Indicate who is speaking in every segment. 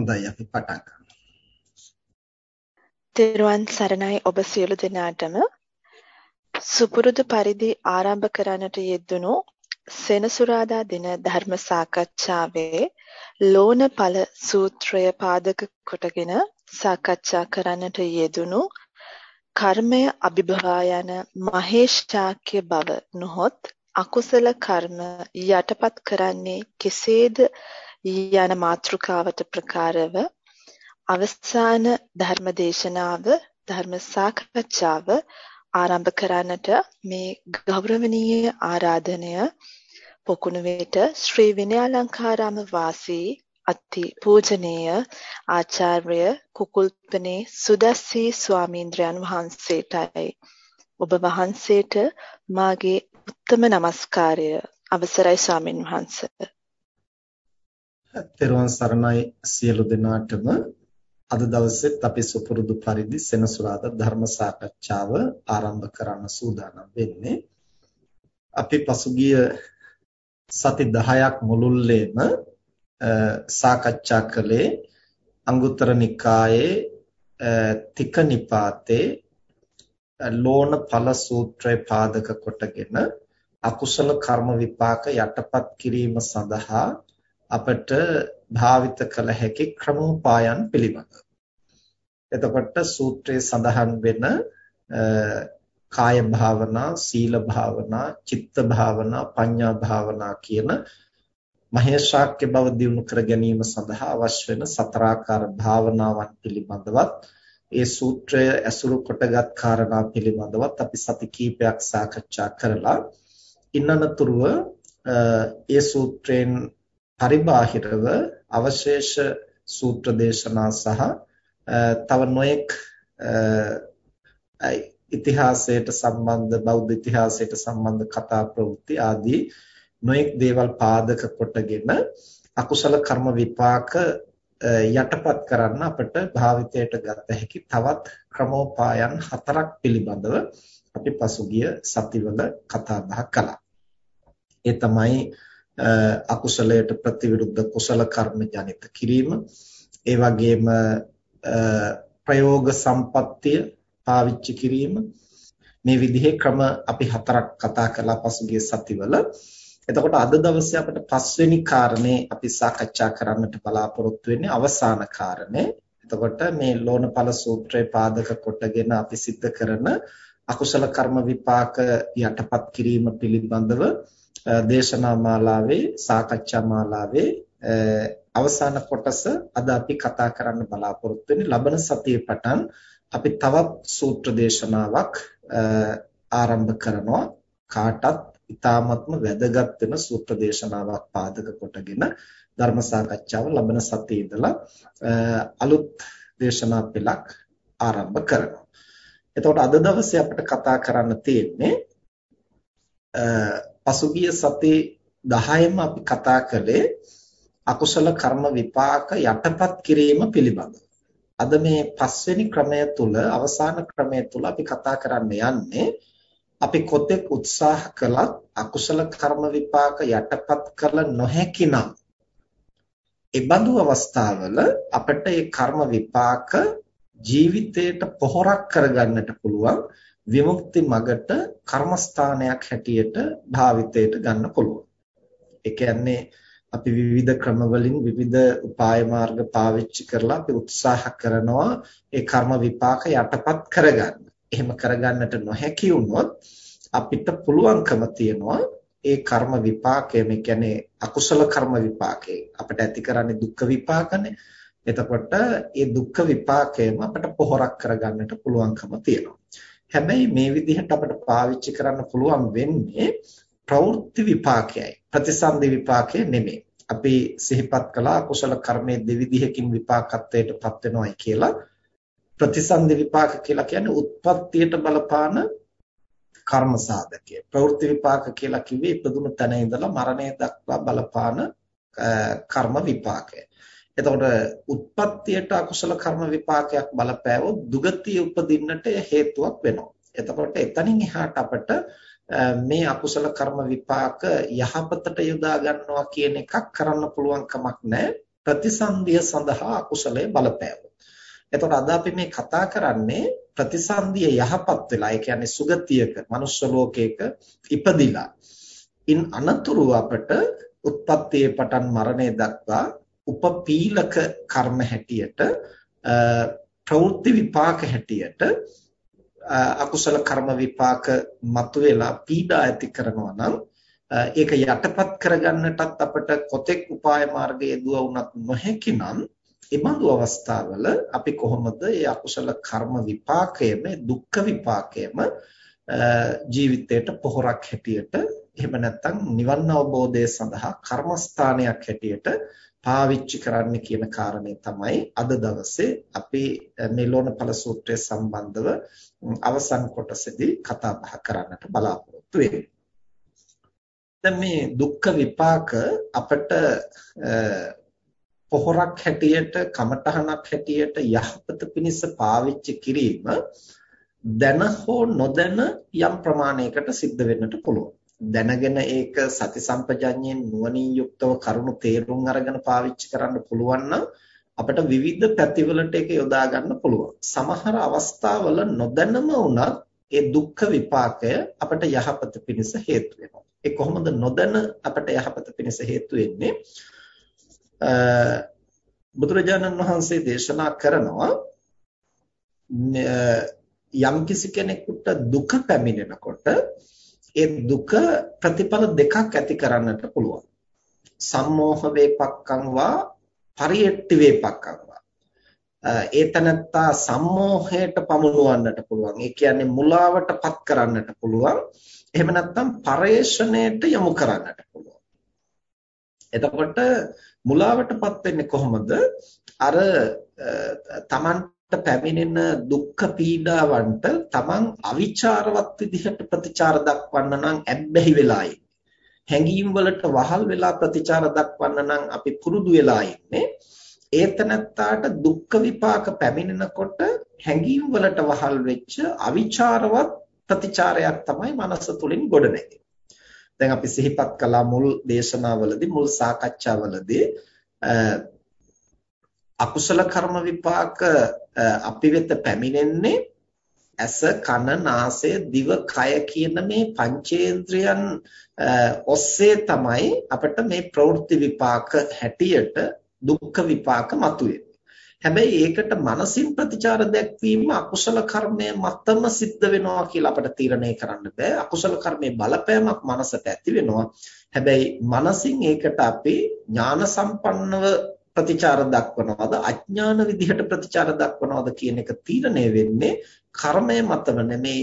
Speaker 1: හොඳයි අපි පටන් ගමු.
Speaker 2: තෙරුවන් සරණයි ඔබ සියලු දෙනාටම සුපුරුදු පරිදි ආරම්භ කරන්නට යෙදුණු සෙනසුරාදා දින ධර්ම සාකච්ඡාවේ ලෝණඵල සූත්‍රය පාදක කොටගෙන සාකච්ඡා කරන්නට යෙදුණු කර්මය අභිභවා යන මහේෂ්ඨාක්‍ය බව නොහොත් අකුසල කර්ම යටපත් කරන්නේ කෙසේද යන මාතෘකාවට ප්‍රකාරව අවසාන ධර්ම දේශනාව ධර්ම සාකච්ඡාව ආරම්භ කරන්නට මේ ගෞරවනීය ආරාධනය පොකුණුවේට ශ්‍රී විනයාලංකාරාම වාසී අති පූජනීය ආචාර්ය කුකුල්පනේ සුදස්සී ස්වාමීන්ද්‍රයන් වහන්සේටයි. ඔබ වහන්සේට මාගේ උත්තම নমස්කාරය. අවසරයි ස්වාමින් වහන්සේ
Speaker 1: තෙරුවන් සරණයි සියලු දෙනාටම අද දවසෙත් අපි සුපුරුදු පරිදි සෙනසුරාදා ධර්ම සාකච්ඡාව ආරම්භ කරන්න සූදානම් වෙන්නේ. අපි පසුගිය සති 10ක් මුළුල්ලේම සාකච්ඡා කළේ අංගුත්තර නිකායේ තික නිපාතේ ලෝණ ඵල සූත්‍රය පාදක කොටගෙන අකුසල කර්ම විපාක යටපත් කිරීම සඳහා අපට භාවිත කළ හැකි ක්‍රමෝපායන් පිළිබඳව. එතකොට සූත්‍රයේ සඳහන් වෙන කාය භාවනා, සීල භාවනා, චිත්ත භාවනා, පඤ්ඤා භාවනා කියන මහේශාක්‍ය බව දියුණු කර ගැනීම සඳහා අවශ්‍ය වෙන සතරාකාර භාවනාවන් පිළිබඳවත් ඒ සූත්‍රය ඇසුරු කොටගත් කාරණා පිළිබඳවත් අපි සති කීපයක් සාකච්ඡා කරලා ඉන්නනතුරුව ඒ සූත්‍රයෙන් පරිබාහිරව අවශේෂ සූත්‍ර දේශනා සහ තව නොඑක් ඉතිහාසයට සම්බන්ධ බෞද්ධ ඉතිහාසයට සම්බන්ධ කතා ප්‍රවෘත්ති ආදී නොඑක් දේවල් පාදක කොටගෙන අකුසල කර්ම විපාක යටපත් කරන්න අපිට භාවිතයට ගත හැකි තවත් ක්‍රමෝපායන් හතරක් පිළිබඳව අපි පසුගිය සතිවල කතා බහ කළා. ඒ තමයි අකුසලයට ප්‍රතිවිරුද්ධ කුසල කර්ම ජනිත කිරීම. ඒ වගේම ප්‍රයෝග සම්පත්තිය පාවිච්චි කිරීම. මේ විදිහේ ක්‍රම අපි හතරක් කතා කළා පසුගිය සතිවල. එතකොට අද දවසේ අපිට පස්වෙනි කාරණේ අපි සාකච්ඡා කරන්නට බලාපොරොත්තු වෙන්නේ අවසාන කාරණේ. එතකොට මේ ලෝණපල සූත්‍රයේ පාදක කොටගෙන අපි සිද්ධ කරන අකුසල කර්ම විපාක යටපත් කිරීම පිළිබඳව දේශනා මාලාවේ සාකච්ඡා මාලාවේ අවසාන කොටස අද අපි කතා කරන්න බලාපොරොත්තු වෙන්නේ ලබන සතියේ පටන් අපි තවත් සූත්‍ර දේශනාවක් ආරම්භ කරනවා කාටත් ඊ타මත්ම වැදගත් වෙන සූත්‍ර දේශනාවක් පාදක කොටගෙන ධර්ම සාකච්ඡාව ලබන සතියේ ඉඳලා අලුත් දේශනා පෙළක් ආරම්භ කරනවා. එතකොට අද දවසේ අපිට කතා කරන්න තියෙන්නේ පසුගිය සති 10ෙම අපි කතා කළේ අකුසල කර්ම විපාක යටපත් කිරීම පිළිබඳව. අද මේ පස්වෙනි ක්‍රමය තුල අවසාන ක්‍රමය තුල අපි කතා කරන්න යන්නේ අපි කොතෙක් උත්සාහ කළත් අකුසල කර්ම විපාක යටපත් කළ නොහැකි නම් ඒ බඳු අවස්ථාවල අපිට ඒ කර්ම විපාක ජීවිතයට පොහොරක් කරගන්නට පුළුවන් විමුක්ති මගට කර්මස්ථානයක් හැටියට භාවිතයට ගන්න පුළුවන්. ඒ කියන්නේ අපි විවිධ ක්‍රමවලින් විවිධ උපාය මාර්ග පාවිච්චි කරලා අපි උත්සාහ කරනවා ඒ කර්ම විපාක යටපත් කරගන්න. එහෙම කරගන්නට නොහැකි වුණොත් අපිට පුළුවන්කම තියනවා ඒ කර්ම විපාකය මේ කියන්නේ අකුසල කර්ම විපාකේ අපිට ඇති කරන්නේ දුක්ඛ විපාකනේ. එතකොට ඒ දුක්ඛ විපාකයම අපිට පොහොරක් කරගන්නට පුළුවන්කම තියෙනවා. හැබැයි මේ විදිහට අපිට පාවිච්චි කරන්න පුළුවන් වෙන්නේ ප්‍රවෘත්ති විපාකයයි ප්‍රතිසන්දි විපාකය නෙමෙයි. අපි සිහිපත් කළා කුසල කර්මයේ දෙවිධයකින් විපාකත්වයටපත් වෙනවයි කියලා. ප්‍රතිසන්දි විපාක කියලා කියන්නේ උත්පත්තියට බලපාන කර්ම සාධකය. ප්‍රවෘත්ති විපාක කියලා කිව්වේ ඉපදුණු තැන ඉඳලා මරණය දක්වා බලපාන කර්ම විපාකය. එතකොට උත්පත්තියට අකුසල කර්ම විපාකයක් බලපෑවොත් දුගතිය උපදින්නට හේතුවක් වෙනවා. එතකොට එතනින් එහාට අපට මේ අකුසල කර්ම විපාක යහපතට යොදා ගන්නවා කියන එකක් කරන්න පුළුවන් කමක් නැහැ. ප්‍රතිසන්දිය සඳහා අකුසලයේ බලපෑවොත්. එතකොට අද අපි මේ කතා කරන්නේ ප්‍රතිසන්දිය යහපත් වෙලා ඒ කියන්නේ සුගතියක මනුෂ්‍ය ලෝකයක ඉපදිලා ඉන් අනතුරු අපට උත්පත්තියේ පටන් මරණය දක්වා උපපීලක කර්ම හැටියට ප්‍රවෘත්ති විපාක හැටියට අකුසල කර්ම විපාක මතුවලා පීඩා ඇති කරනවා නම් ඒක යටපත් කරගන්නටත් අපිට කොතෙක් උපාය මාර්ගයේ දුව වුණත් නොහැකි නම් එබඳු අවස්ථාවල අපි කොහොමද මේ අකුසල කර්ම විපාකයම දුක්ඛ විපාකයම ජීවිතයට පොහොරක් හැටියට එහෙම නැත්නම් නිවන් අවබෝධය සඳහා කර්මස්ථානයක් හැටියට පාවිච්චි කරන්න කියන කාරණේ තමයි අද දවසේ අපි මේ ලෝණපල සූත්‍රය සම්බන්ධව අවසන් කොටසේදී කතා බහ කරන්නට බලාපොරොත්තු වෙන්නේ. දැන් මේ දුක්ඛ විපාක අපට පොහොරක් හැටියට කමඨහනක් හැටියට යහපත පිණිස පාවිච්චි කිරීම දැන හෝ නොදැන යම් ප්‍රමාණයකට සිද්ධ වෙන්නට පුළුවන්. දැනගෙන ඒක සති සම්පජඤ්ඤයෙන් නුවණින් යුක්තව කරුණු තේරුම් අරගෙන පාවිච්චි කරන්න පුළුවන් නම් අපිට විවිධ පැතිවලට ඒක යොදා ගන්න පුළුවන්. සමහර අවස්ථාවල නොදැනම වුණත් ඒ දුක්ඛ විපාකය අපිට යහපත පිණිස හේතු වෙනවා. ඒ කොහොමද නොදැන අපිට යහපත පිණිස හේතු වෙන්නේ? බුදුරජාණන් වහන්සේ දේශනා කරනවා යම්කිසි කෙනෙකුට දුක පැමිණෙනකොට ඒ දුක ප්‍රතිඵල දෙකක් ඇති කරන්නට පුළුවන්. සම්මෝහ වේපක්කං වා පරියට්ටි වේපක්කං වා. ඒතනත්තා සම්මෝහයට පමුණුවන්නට පුළුවන්. ඒ කියන්නේ මුලාවටපත් කරන්නට පුළුවන්. එහෙම නැත්නම් පරේෂණයට යොමු කරන්නට පුළුවන්. එතකොට මුලාවටපත් වෙන්නේ කොහොමද? අර තමන් පැමිණෙන දුක්ඛ පීඩාවන්ට තමන් අවිචාරවත් විදිහට ප්‍රතිචාර දක්වන්න නම් ඇබ්බැහි වෙලා හැඟීම් වලට වහල් වෙලා ප්‍රතිචාර දක්වන්න නම් අපි පුරුදු වෙලා ඉන්නේ ඒතනත්තාට දුක්ඛ විපාක පැමිණෙනකොට හැඟීම් වලට වහල් වෙච්ච අවිචාරවත් ප්‍රතිචාරයක් තමයි මනස තුලින් ගොඩනැගෙන්නේ. දැන් අපි සිහිපත් කළා මුල් දේශනාවලදී මුල් සාකච්ඡාවලදී අකුසල කර්ම විපාක අපි වෙත පැමිණෙන්නේ ඇස කන නාසය දිව කය කියන මේ පංචේන්ද්‍රයන් ඔස්සේ තමයි අපිට මේ ප්‍රවෘත්ති විපාක හැටියට දුක්ඛ විපාක මතුවේ. හැබැයි ඒකට මනසින් ප්‍රතිචාර දැක්වීම අකුසල කර්මය මතම සිද්ධ වෙනවා කියලා අපිට තීරණය කරන්න බෑ. අකුසල කර්මයේ බලපෑමක් මනසට ඇති වෙනවා. හැබැයි මනසින් ඒකට අපි ඥාන සම්පන්නව ප්‍රතිචාර දක්වනවද අඥාන විදිහට ප්‍රතිචාර දක්වනවද කියන එක තීරණය වෙන්නේ කර්මය මතව නෙමේ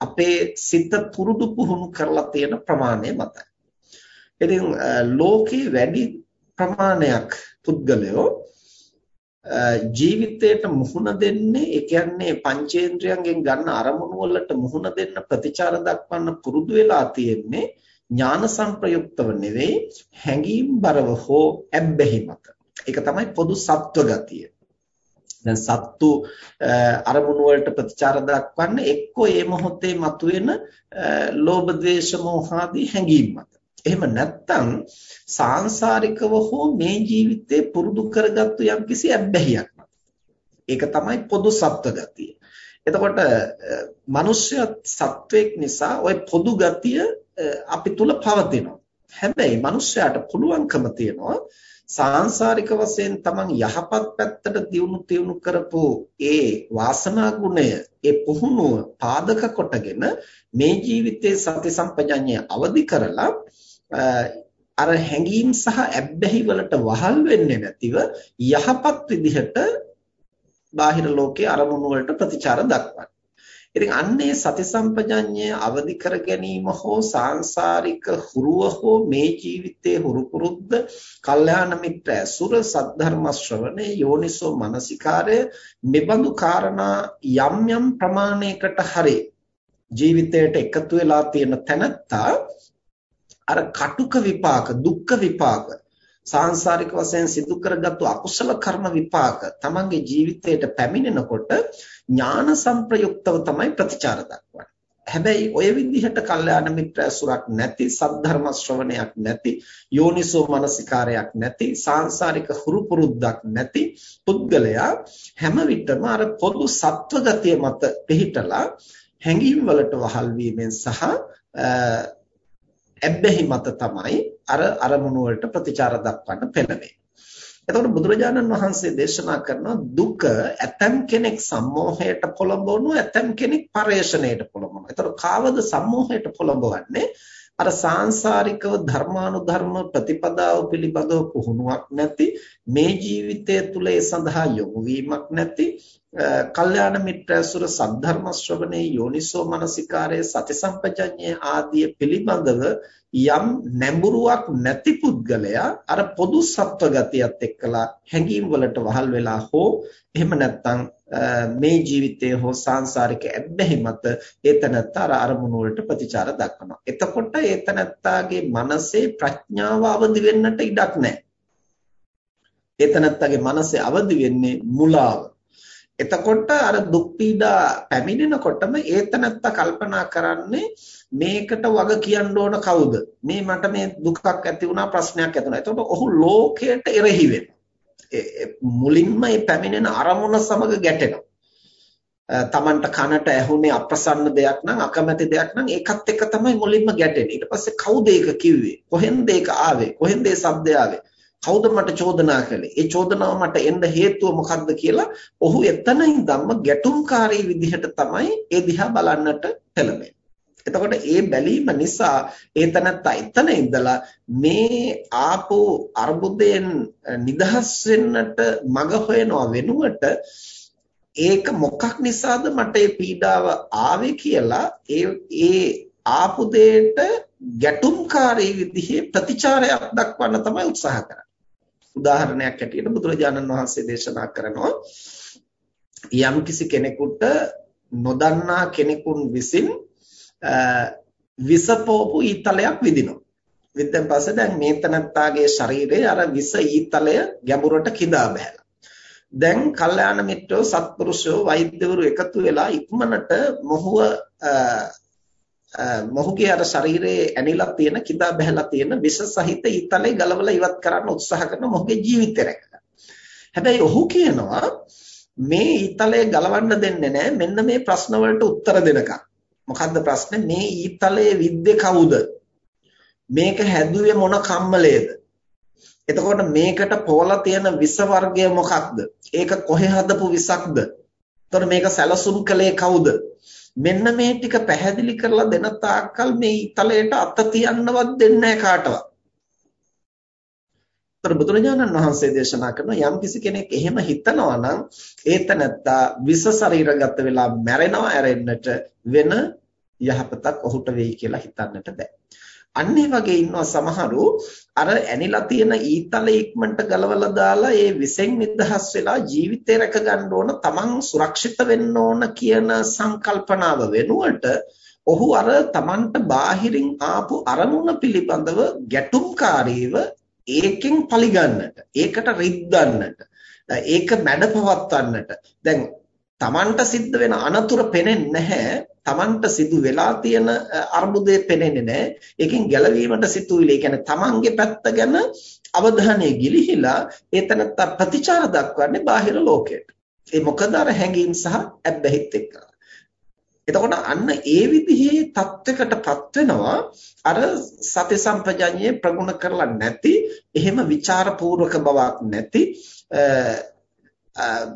Speaker 1: අපේ සිත පුරුදු පුහුණු කරලා තියෙන ප්‍රමාණය මතයි. ඉතින් ලෝකේ වැඩි ප්‍රමාණයක් පුද්ගලයෝ ජීවිතයට මුහුණ දෙන්නේ ඒ කියන්නේ පංචේන්ද්‍රයන්ගෙන් ගන්න අරමුණු වලට මුහුණ දෙන්න ප්‍රතිචාර දක්වන්න පුරුදු වෙලා තියෙන්නේ ඥාන සංප්‍රයුක්තව නෙවෙයි හැඟීම් බරව හෝ ඇබ්බැහි මත. ඒක තමයි පොදු සත්ව ගතිය. දැන් සත්තු අරමුණු වලට ප්‍රතිචාර දක්වන්නේ එක්කෝ ඒ මොහොතේ මතුවෙන ලෝභ ද්වේෂ මෝහ ආදී හැඟීම් මත. එහෙම නැත්නම් සාංශාරිකව හෝ මේ ජීවිතේ පුරුදු කරගත්තු යම්කිසි අබ්බැහියක් මත. ඒක තමයි පොදු සත්ව ගතිය. එතකොට මිනිස්ය සත්වයක් නිසා ওই පොදු ගතිය අපි තුල පවතිනවා. හැබැයි මිනිස්යාට පුළුවන්කම තියනවා සාංශාරික වශයෙන් තමන් යහපත් පැත්තට දියුණු තියුණු කරපු ඒ වාසනා ගුණය ඒ පුහුණුව පාදක කොටගෙන මේ ජීවිතයේ සති සම්පජඤ්ඤය අවදි කරලා අර හැඟීම් සහ ඇබ්බැහි වලට වහල් වෙන්නේ නැතිව යහපත් විදිහට බාහිර ලෝකයේ අරමුණු වලට ප්‍රතිචාර දක්වන්න. ඉතින් අන්නේ සති සම්පජඤ්ඤය අවදි කර ගැනීම හෝ සාංශාරික හුරුව හෝ මේ ජීවිතයේ හුරු පුරුද්ද කල්යාණ මිත්‍ර ඇසුර සද්ධර්ම ශ්‍රවණේ යෝනිසෝ මනසිකාරය මෙබඳු කාරණා යම් යම් ප්‍රමාණයකට හරි ජීවිතයට එකතු වෙලා තියෙන තැනත්තා අර කටුක විපාක දුක්ඛ විපාක සාංශාරික වශයෙන් සිදු කරගත්තු අකුසල කර්ම විපාක තමන්ගේ ජීවිතයට පැමිණෙනකොට ඥාන සංප්‍රයුක්තව තමයි ප්‍රතිචාර දක්වන්නේ. හැබැයි ඔය විදිහට කල්යාණ මිත්‍ර ඇසුරක් නැති සද්ධර්ම ශ්‍රවණයක් නැති යෝනිසෝ මනසිකාරයක් නැති සාංශාරික හුරු පුරුද්දක් නැති පුද්ගලයා හැම විටම අර පොදු සත්ව ගතිය මත පිහිටලා හැඟීම් වලට වහල් වීමෙන් සහ ඇබ්බැහි මත තමයි අර අරමුණු වලට ප්‍රතිචාර දක්වන්න පෙළඹෙන්නේ. එතකොට බුදුරජාණන් වහන්සේ දේශනා කරන දුක ඇතම් කෙනෙක් සම්මෝහයට පොළඹවනු ඇතම් කෙනෙක් පරේෂණයට පොළඹවනවා. එතකොට කාවද සම්මෝහයට පොළඹවන්නේ? අර සාංශාරිකව ධර්මානුධර්ම ප්‍රතිපදාව පිළිබඳව පුහුණුවක් නැති මේ ජීවිතය තුළ ඒ සඳහා යොමු වීමක් නැති කල්යාණ මිත්‍රසුර සද්ධර්ම ශ්‍රවණේ යෝනිසෝ මනසිකාරයේ සති සම්පජඤ්ඤේ ආදී පිළිබඳව යම් නැඹුරුවක් නැති පුද්ගලයා අර පොදු සත්ව ගතියත් එක්කලා හැඟීම් වලට වහල් වෙලා හෝ එහෙම නැත්නම් මේ ජීවිතයේ හෝ සාංශාරික ඇබ්බැහි මත ඒතනත්ත අර අරමුණු වලට ප්‍රතිචාර දක්වනවා. එතකොට ඒතනත්තාගේ මනසේ ප්‍රඥාව අවදි වෙන්නට ඉඩක් නැහැ. ඒතනත්තාගේ මනසේ අවදි වෙන්නේ මුලාව. එතකොට අර දුක් පීඩා පැමිණෙනකොටම ඒතනත්ත කල්පනා කරන්නේ මේකට වග කියන්න ඕන කවුද මේ මට මේ දුකක් ඇති වුණා ප්‍රශ්නයක් ඇති වුණා එතකොට ඔහු ලෝකයට එරෙහි වෙනවා මුලින්ම මේ පැමිණෙන අරමුණ සමග ගැටෙනවා. තමන්ට කනට ඇහුනේ අප්‍රසන්න දෙයක් නම් අකමැති දෙයක් නම් ඒකත් එක්ක තමයි මුලින්ම ගැටෙන්නේ. ඊට පස්සේ කවුද ඒක කිව්වේ? කොහෙන්ද ඒක ආවේ? කොහෙන්ද ඒ શબ્දය ආවේ? කවුද මට චෝදනා කළේ? ඒ චෝදනාව මට එන්න හේතුව මොකක්ද කියලා ඔහු එතන ඉඳන්ම ගැටුම්කාරී විදිහට තමයි ඒ දිහා බලන්නට පෙළඹෙන්නේ. එතකොට ඒ බැලීම නිසා ඒතනත්තා එතන ඉඳලා මේ ආපෝ අර්බුදයෙන් නිදහස් වෙන්නට මඟ හොයනවා වෙනුවට ඒක මොකක් නිසාද මට මේ පීඩාව ආවේ කියලා ඒ ඒ ආපු දෙයට ගැටුම්කාරී විදිහේ ප්‍රතිචාරයක් දක්වන්න තමයි උත්සාහ කරන්නේ. උදාහරණයක් ඇටියට බුදුරජාණන් වහන්සේ දේශනා කරනවා යම්කිසි කෙනෙකුට නොදන්නා කෙනෙකුන් විසින් විසපෝපු ඊතලයක් විදිනවා. විද්දෙන් පස්සේ දැන් මේතනත්තාගේ ශරීරයේ අර විස ඊතලය ගැඹුරට කිදා බහැලා. දැන් කල්යාණ මිත්‍රෝ සත්පුරුෂෝ වෛද්‍යවරු එකතු වෙලා ඉක්මනට මොහුව මොහුගේ අර ශරීරයේ ඇනිලා තියෙන කිදා බහැලා තියෙන විෂ සහිත ඊතලේ ගලවලා ඉවත් කරන්න උත්සාහ කරන මොහුගේ ජීවිතය රැකගන්න. හැබැයි ඔහු කියනවා මේ ඊතලේ ගලවන්න දෙන්නේ නැහැ මෙන්න මේ ප්‍රශ්න වලට උත්තර දෙනකම්. මොකද්ද ප්‍රශ්නේ? මේ ඊතලයේ විද්දේ කවුද? මේක හැදුවේ මොන කම්මලේද? එතකොට මේකට පොවලා තියෙන විස වර්ගය මොකක්ද? ඒක කොහේ හදපු විසක්ද? එතකොට මේක සැලසුම් කළේ කවුද? මෙන්න මේ ටික පැහැදිලි කරලා දෙන තාක්කල් මේ ඊතලයට අත තියන්නවත් දෙන්නේ නැහැ කාටවත්. ତර බුදුරජාණන් වහන්සේ දේශනා කරන යම් කිසි කෙනෙක් එහෙම හිතනවා නම් ඒත නැත්තා විස ශරීරගත වෙලා මැරෙනවා ඇරෙන්නට වෙන යහපතක් ඔහුට වෙයි කියලා හිතන්නට බෑ. අන්න ඒ වගේ ඉන්නවා සමහරු අර ඇනිලා තියෙන ඊතල ඉක්මනට ගලවලා දාලා ඒ විසෙන් නිදහස් වෙලා ජීවිතේ රැක ගන්න ඕන තමන් සුරක්ෂිත වෙන්න ඕන කියන සංකල්පනාව වෙනුවට ඔහු අර තමන්ට බාහිරින් ආපු අරමුණ පිළිබඳව ගැටුම්කාරීව ඒකෙන් පරිගන්නට ඒකට රිද්දන්නට ඒක මැඩපවත්වන්නට දැන් තමන්ට සිද්ධ වෙන අනතුරු පෙනෙන්නේ නැහැ තමන්ට සිදු වෙලා තියෙන අර්බුදේ පෙනෙන්නේ නැහැ. ඒකෙන් ගැලවීමට සිතුවිලි. ඒ කියන්නේ තමන්ගේ පැත්ත ගැන අවධානය ගිලිහිලා ඒතනත්ත ප්‍රතිචාර දක්වන්නේ බාහිර ලෝකයට. ඒ මොකද අර හැඟීම් සහ ඇබ්බැහිත් එක්ක. එතකොට අන්න ඒ විදිහේ தත්වයකටපත් වෙනවා. අර සති සම්පජඤ්ඤේ ප්‍රගුණ කරලා නැති එහෙම ਵਿਚාරපූර්වක බවක් නැති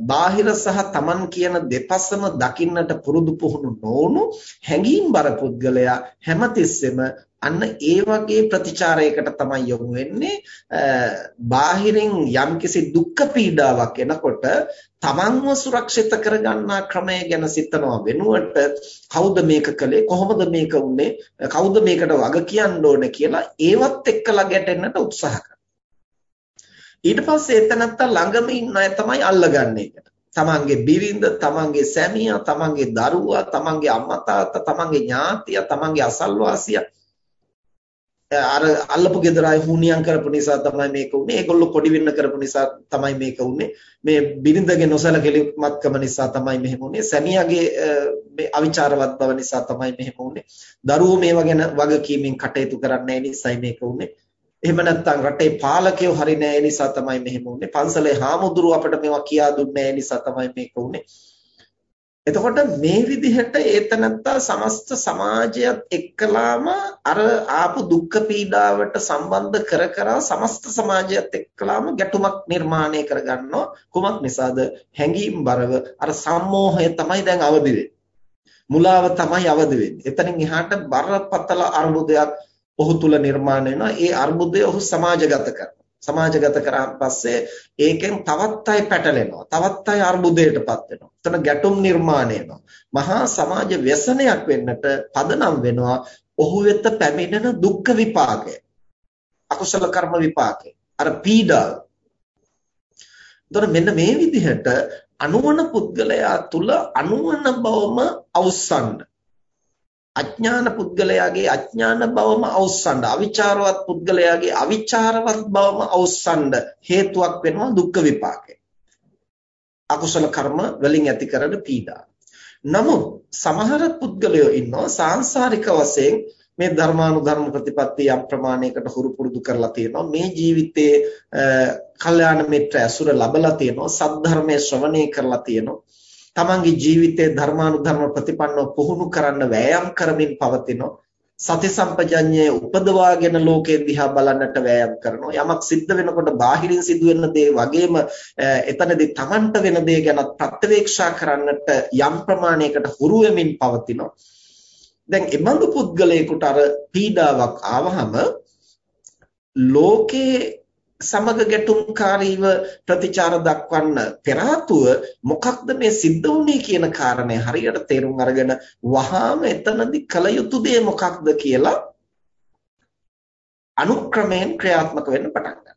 Speaker 1: බාහිර සහ Taman කියන දෙපසම දකින්නට පුරුදු පුහුණු නොවුණු හැඟීම්බර පුද්ගලයා හැමතිස්සෙම අන්න ඒ වගේ ප්‍රතිචාරයකට තමයි යොමු වෙන්නේ බාහිරින් යම්කිසි දුක්ඛ පීඩාවක් එනකොට තමන්ව සුරක්ෂිත කරගන්නා ක්‍රමය ගැන සිතනවා වෙනුවට කවුද මේක කළේ කොහොමද මේක වුනේ කවුද මේකට වග කියන්න ඕනේ කියලා ඒවත් එක්කලා ගැටෙන්නට උත්සාහ ඊට පස්සේ එතනත්ත ළඟම ඉන්න අය තමයි අල්ලගන්නේ එකට. තමන්ගේ බිරිඳ, තමන්ගේ සැමියා, තමන්ගේ දරුවා, තමන්ගේ අම්මා තාත්තා, තමන්ගේ ඥාතියා, තමන්ගේ අසල්වාසියා. අර අල්ලපු ගෙදර අය හුනියම් කරපු නිසා තමයි මේක උනේ. ඒගොල්ලෝ පොඩි වෙන්න කරපු නිසා තමයි මේක උනේ. මේ බිරිඳගේ නොසලකලිමත්කම නිසා තමයි මෙහෙම උනේ. සැමියාගේ මේ අවිචාරවත් බව නිසා තමයි මෙහෙම උනේ. දරුවෝ මේවා ගැන වගකීමෙන් කටයුතු කරන්නේ නිසායි මේක උනේ. එහෙම නැත්නම් රටේ පාලකයෝ හරි නෑ නිසා තමයි මෙහෙම උනේ. පන්සලේ හාමුදුරුවෝ අපිට මේවා කියා දුන්නේ නෑ නිසා තමයි මේක උනේ. එතකොට මේ විදිහට ඒතනත්තා සමස්ත සමාජයත් එක්කලාම අර ආපු දුක්ඛ පීඩාවට සම්බන්ධ කර කර සමස්ත සමාජයත් එක්කලාම ගැටුමක් නිර්මාණය කරගන්නවා. කුමක් නිසාද? හැඟීම් බරව. අර සම්මෝහය තමයි දැන් අවදි මුලාව තමයි අවදි වෙන්නේ. එතනින් එහාට බරපතල අර්බුදයක් ඔහු තුල නිර්මාණය වෙනවා. ඒ අර්බුදය ඔහු සමාජගත කරනවා. සමාජගත කරාන් පස්සේ ඒකෙන් තවත් අය පැටලෙනවා. තවත් අය අර්බුදයටපත් වෙනවා. එතන ගැටුම් නිර්මාණය වෙනවා. මහා සමාජ ව්‍යසනයක් වෙන්නට පදනම් වෙනවා. ඔහු වෙත පැමිණෙන දුක්ඛ විපාකය. අකුසල කර්ම විපාකය. අර පීඩාව. එතකොට මෙන්න මේ විදිහට අනුවන පුද්ගලයා තුල අනුවන බවම අවසන්ඩ අඥාන පුද්ගලයාගේ අඥාන බවම අවස්සන්න අවිචාරවත් පුද්ගලයාගේ අවිචාරවත් බවම අවස්සන්න හේතුවක් වෙනවා දුක්ඛ විපාකය. අකුසල කර්ම වලින් ඇති කරන පීඩා. නමුත් සමහර පුද්ගලයෝ ඉන්නවා සාංශාරික වශයෙන් මේ ධර්මානුධර්ම ප්‍රතිපත්තිය යම් ප්‍රමාණයකට හුරු පුරුදු කරලා තියෙනවා. මේ ජීවිතයේ කල්යාණ මිත්‍ර ඇසුර ලැබලා තියෙනවා. සද්ධර්මයේ ශ්‍රවණය කරලා තියෙනවා. තමන්ගේ ජීවිතයේ ධර්මානුධර්ම ප්‍රතිපන්නව පුහුණු කරන්න වෑයම් කරමින් පවතිනවා සති සම්පජඤ්ඤය උපදවාගෙන ලෝකේ දිහා බලන්නට වෑයම් කරනවා යමක් සිද්ධ වෙනකොට බාහිරින් සිදුවෙන දේ වගේම එතනදී තමන්ට වෙන දේ ගැන ප්‍රත්‍යවේක්ෂා කරන්නට යම් ප්‍රමාණයකට හුරු වෙමින් පවතිනවා දැන් එබඳු පුද්ගලයෙකුට අර පීඩාවක් ආවහම ලෝකේ සමග ගැටුම්කාරීව ප්‍රතිචාර දක්වන්න පෙර මොකක්ද මේ සිද්ධ වුනේ කියන කාරණය හරියට තේරුම් අරගෙන වහාම එතනදී කල යුතු දේ මොකක්ද කියලා අනුක්‍රමයෙන් ක්‍රියාත්මක වෙන්න පටන් ගන්නවා.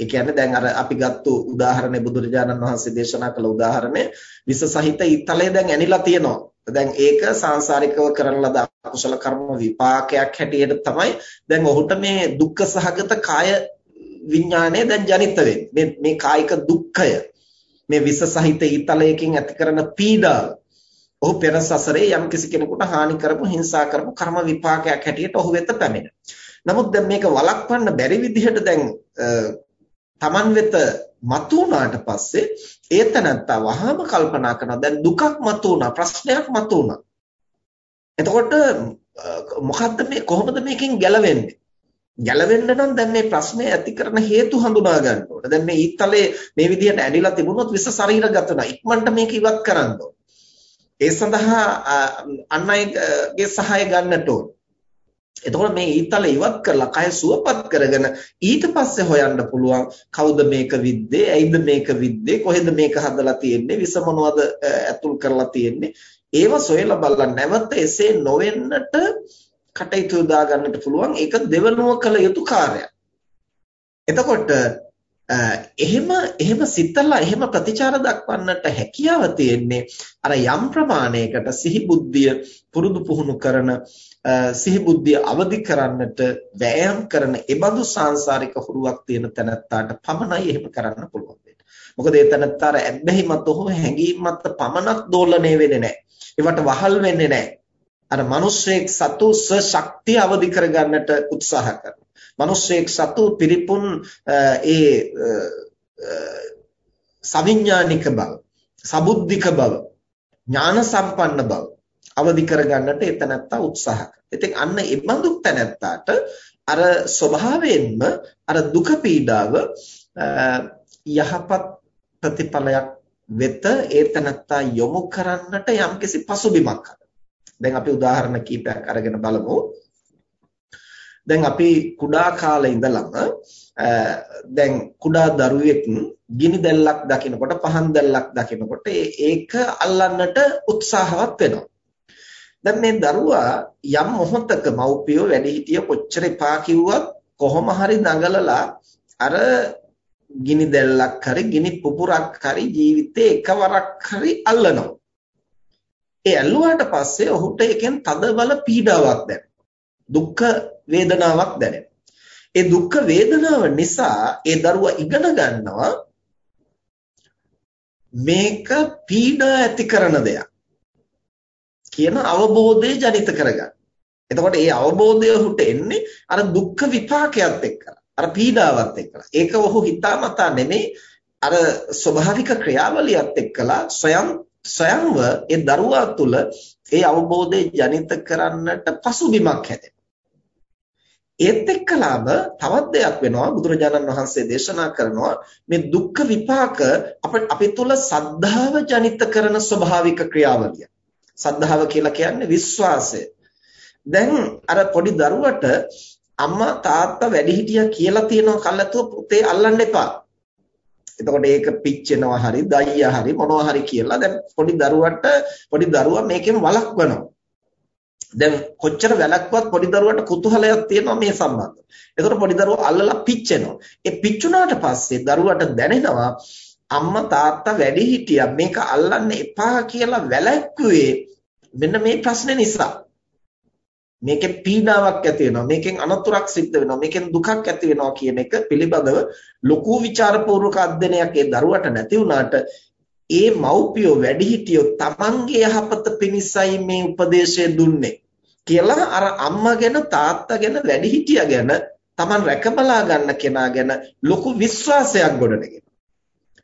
Speaker 1: ඒ කියන්නේ දැන් අර අපි ගත්තු උදාහරණේ බුදුරජාණන් වහන්සේ දේශනා කළ උදාහරණය විස සහිත ඊතලය දැන් ඇනිලා තියෙනවා. දැන් ඒක සාංශාරිකව කරන ලද අකුසල කර්ම විපාකයක් හැටියට තමයි දැන් ඔහුට මේ දුක්ඛ සහගත කාය විඥාණය දැන් ජනිත වෙන්නේ. මේ කායික දුක්ඛය මේ විස සහිත ඊතලයකින් ඇති කරන පීඩාව. ඔහු පෙර සසරේ යම් කිසි කෙනෙකුට හානි කරපු හිංසා කරපු කර්ම විපාකයක් හැටියට ඔහු වෙත පැමිණ. නමුත් දැන් මේක වළක්වන්න බැරි විදිහට දැන් Taman වෙත මතු වුණාට පස්සේ ඒතනත්තා වහාම කල්පනා කරනවා දැන් දුකක් මතු වුණා ප්‍රශ්නයක් මතු වුණා. එතකොට මොකද්ද මේ කොහොමද මේකෙන් ගැලවෙන්නේ? ගැලවෙන්න නම් දැන් මේ ප්‍රශ්නේ ඇති කරන හේතු හඳුනා ගන්න ඕන. දැන් මේ ඊතලේ මේ විදිහට ඇදිලා තිබුණොත් විස ශරීරගත නැහැ. ඉක්මනට මේක ඉවත් කරන්න ඕන. ඒ සඳහා අන් අයගේ සහාය ගන්නට ඕන. එතකොට මේ ඊතල ඉවත් කරලා කය සුවපත් කරගෙන ඊට පස්සේ හොයන්න පුළුවන් කවුද මේක විද්දේ ඇයිද මේක විද්දේ කොහෙද මේක හදලා තියෙන්නේ විස මොනවද ඇතුල් කරලා තියෙන්නේ ඒව සොයලා බලලා නැවත එසේ නොවෙන්නට කටයුතු යොදා ගන්නට පුළුවන් ඒක දෙවනුව කළ යුතු කාර්යයක්. එතකොට එහෙම එහෙම සිතලා එහෙම ප්‍රතිචාර දක්වන්නට හැකියාව තියෙන්නේ අර යම් ප්‍රමාණයකට සිහි බුද්ධිය පුරුදු පුහුණු කරන සිහි බුද්ධිය අවදි කරන්නට වෑයම් කරන ඒබඳු සාංශාරික හුරුවක් තියෙන තැනත්තාට පමණයි එහෙම කරන්න පුළුවන් වෙන්නේ. මොකද ඒ තැනත්තාර ඇබ්බැහි මත හෝ හැඟීම් මත පමණක් දෝලණය වෙන්නේ නැහැ. ඒවට වහල් වෙන්නේ නැහැ. අර මිනිස්සෙක් සතු ශක්තිය අවදි කරගන්නට උත්සාහ කරනවා. මිනිස්සෙක් සතු පිරිපුන් ඒ සවිඥානික බව, සබුද්ධික බව, ඥාන සම්පන්න බව අවදි කරගන්නට එතනත්තා උත්සාහ කරනවා. ඉතින් අන්න ඒ බඳු තැනත්තාට අර ස්වභාවයෙන්ම අර දුක පීඩාව යහපත් ප්‍රතිඵලයක් වෙත ඒතනත්තා යොමු කරන්නට යම්කිසි පසුබිමක් දැන් අපි උදාහරණ කීපයක් අරගෙන බලමු. දැන් අපි කුඩා කාලේ ඉඳලම දැන් කුඩා දරුවෙක් ගිනි දැල්ලක් දකිනකොට පහන් දැල්ලක් දකිනකොට ඒක අල්ලන්නට උත්සාහවත් වෙනවා. දැන් මේ දරුවා යම් මොහොතක මව්පියෝ වැඩිහිටිය කොච්චර එපා කිව්වත් කොහොම හරි දඟලලා අර ගිනි දැල්ලක් හරි ගිනි පුපුරක් හරි ජීවිතේ එකවරක් හරි අල්ලනවා. ඒ ඇල්ලුවාට පස්සේ ඔහුට එකෙන් තද බල පීඩාවක් දැනෙනවා. දුක්ඛ වේදනාවක් දැනෙනවා. ඒ දුක්ඛ වේදනාව නිසා ඒ දරුවා ඉගෙන ගන්නවා මේක පීඩා ඇති කරන දෙයක් කියන අවබෝධය ජනිත කරගන්න. එතකොට මේ අවබෝධය උහුට එන්නේ අර දුක්ඛ විපාකයක් එක්කලා. අර පීඩාවත් එක්කලා. ඒක ඔහු හිතාමතා නෙමෙයි අර ස්වභාවික ක්‍රියාවලියත් එක්කලා ස්වයං ස්වයංව ඒ දරුවා තුළ ඒ අවබෝධය ජනිත කරන්නට පසුබිමක් හැදෙනවා. ඒත් එක්කලාම තවත් දෙයක් වෙනවා බුදුරජාණන් වහන්සේ දේශනා කරනවා මේ දුක්ඛ විපාක අපි තුළ සද්ධාව ජනිත කරන ස්වභාවික ක්‍රියාවලිය. සද්ධාව කියලා කියන්නේ විශ්වාසය. දැන් අර පොඩි දරුවට අම්මා තාත්තා වැඩිහිටියා කියලා තියෙනවා කල්ලාතුව පුතේ අල්ලන්න එපා. එතකොට ඒක පිච්චෙනවා හරි දයියා හරි මොනවා හරි කියලා දැන් පොඩි දරුවට පොඩි දරුවා මේකෙන් වළක්වනවා. දැන් කොච්චර වැළක්වත් පොඩි දරුවට කුතුහලයක් තියෙනවා මේ සම්බන්ධව. එතකොට පොඩි දරුවා අල්ලලා පිච්චෙනවා. ඒ පිච්චුණාට පස්සේ දරුවට දැනෙනවා අම්මා තාත්තා වැඩි හිටියා මේක අල්ලන්න එපා කියලා වැළැක්කුවේ මෙන්න මේ ප්‍රශ්නේ නිසා. මේකෙන් පීඩාවක් ඇති වෙනවා මේකෙන් අනතුරක් සිද්ධ වෙනවා මේකෙන් දුකක් ඇති වෙනවා කියන එක පිළිබඳව ලොකු ਵਿਚාරපූර්වක අධ්‍යයනයක් ඒ දරුවට නැති වුණාට ඒ මව්පියෝ වැඩිහිටියෝ තමන්ගේ යහපත පිණිසයි මේ උපදේශය දුන්නේ කියලා අර අම්මා ගැන තාත්තා ගැන වැඩිහිටියා ගැන තමන් රැකබලා ගන්න කෙනා ගැන ලොකු විශ්වාසයක් ගොඩනගෙනවා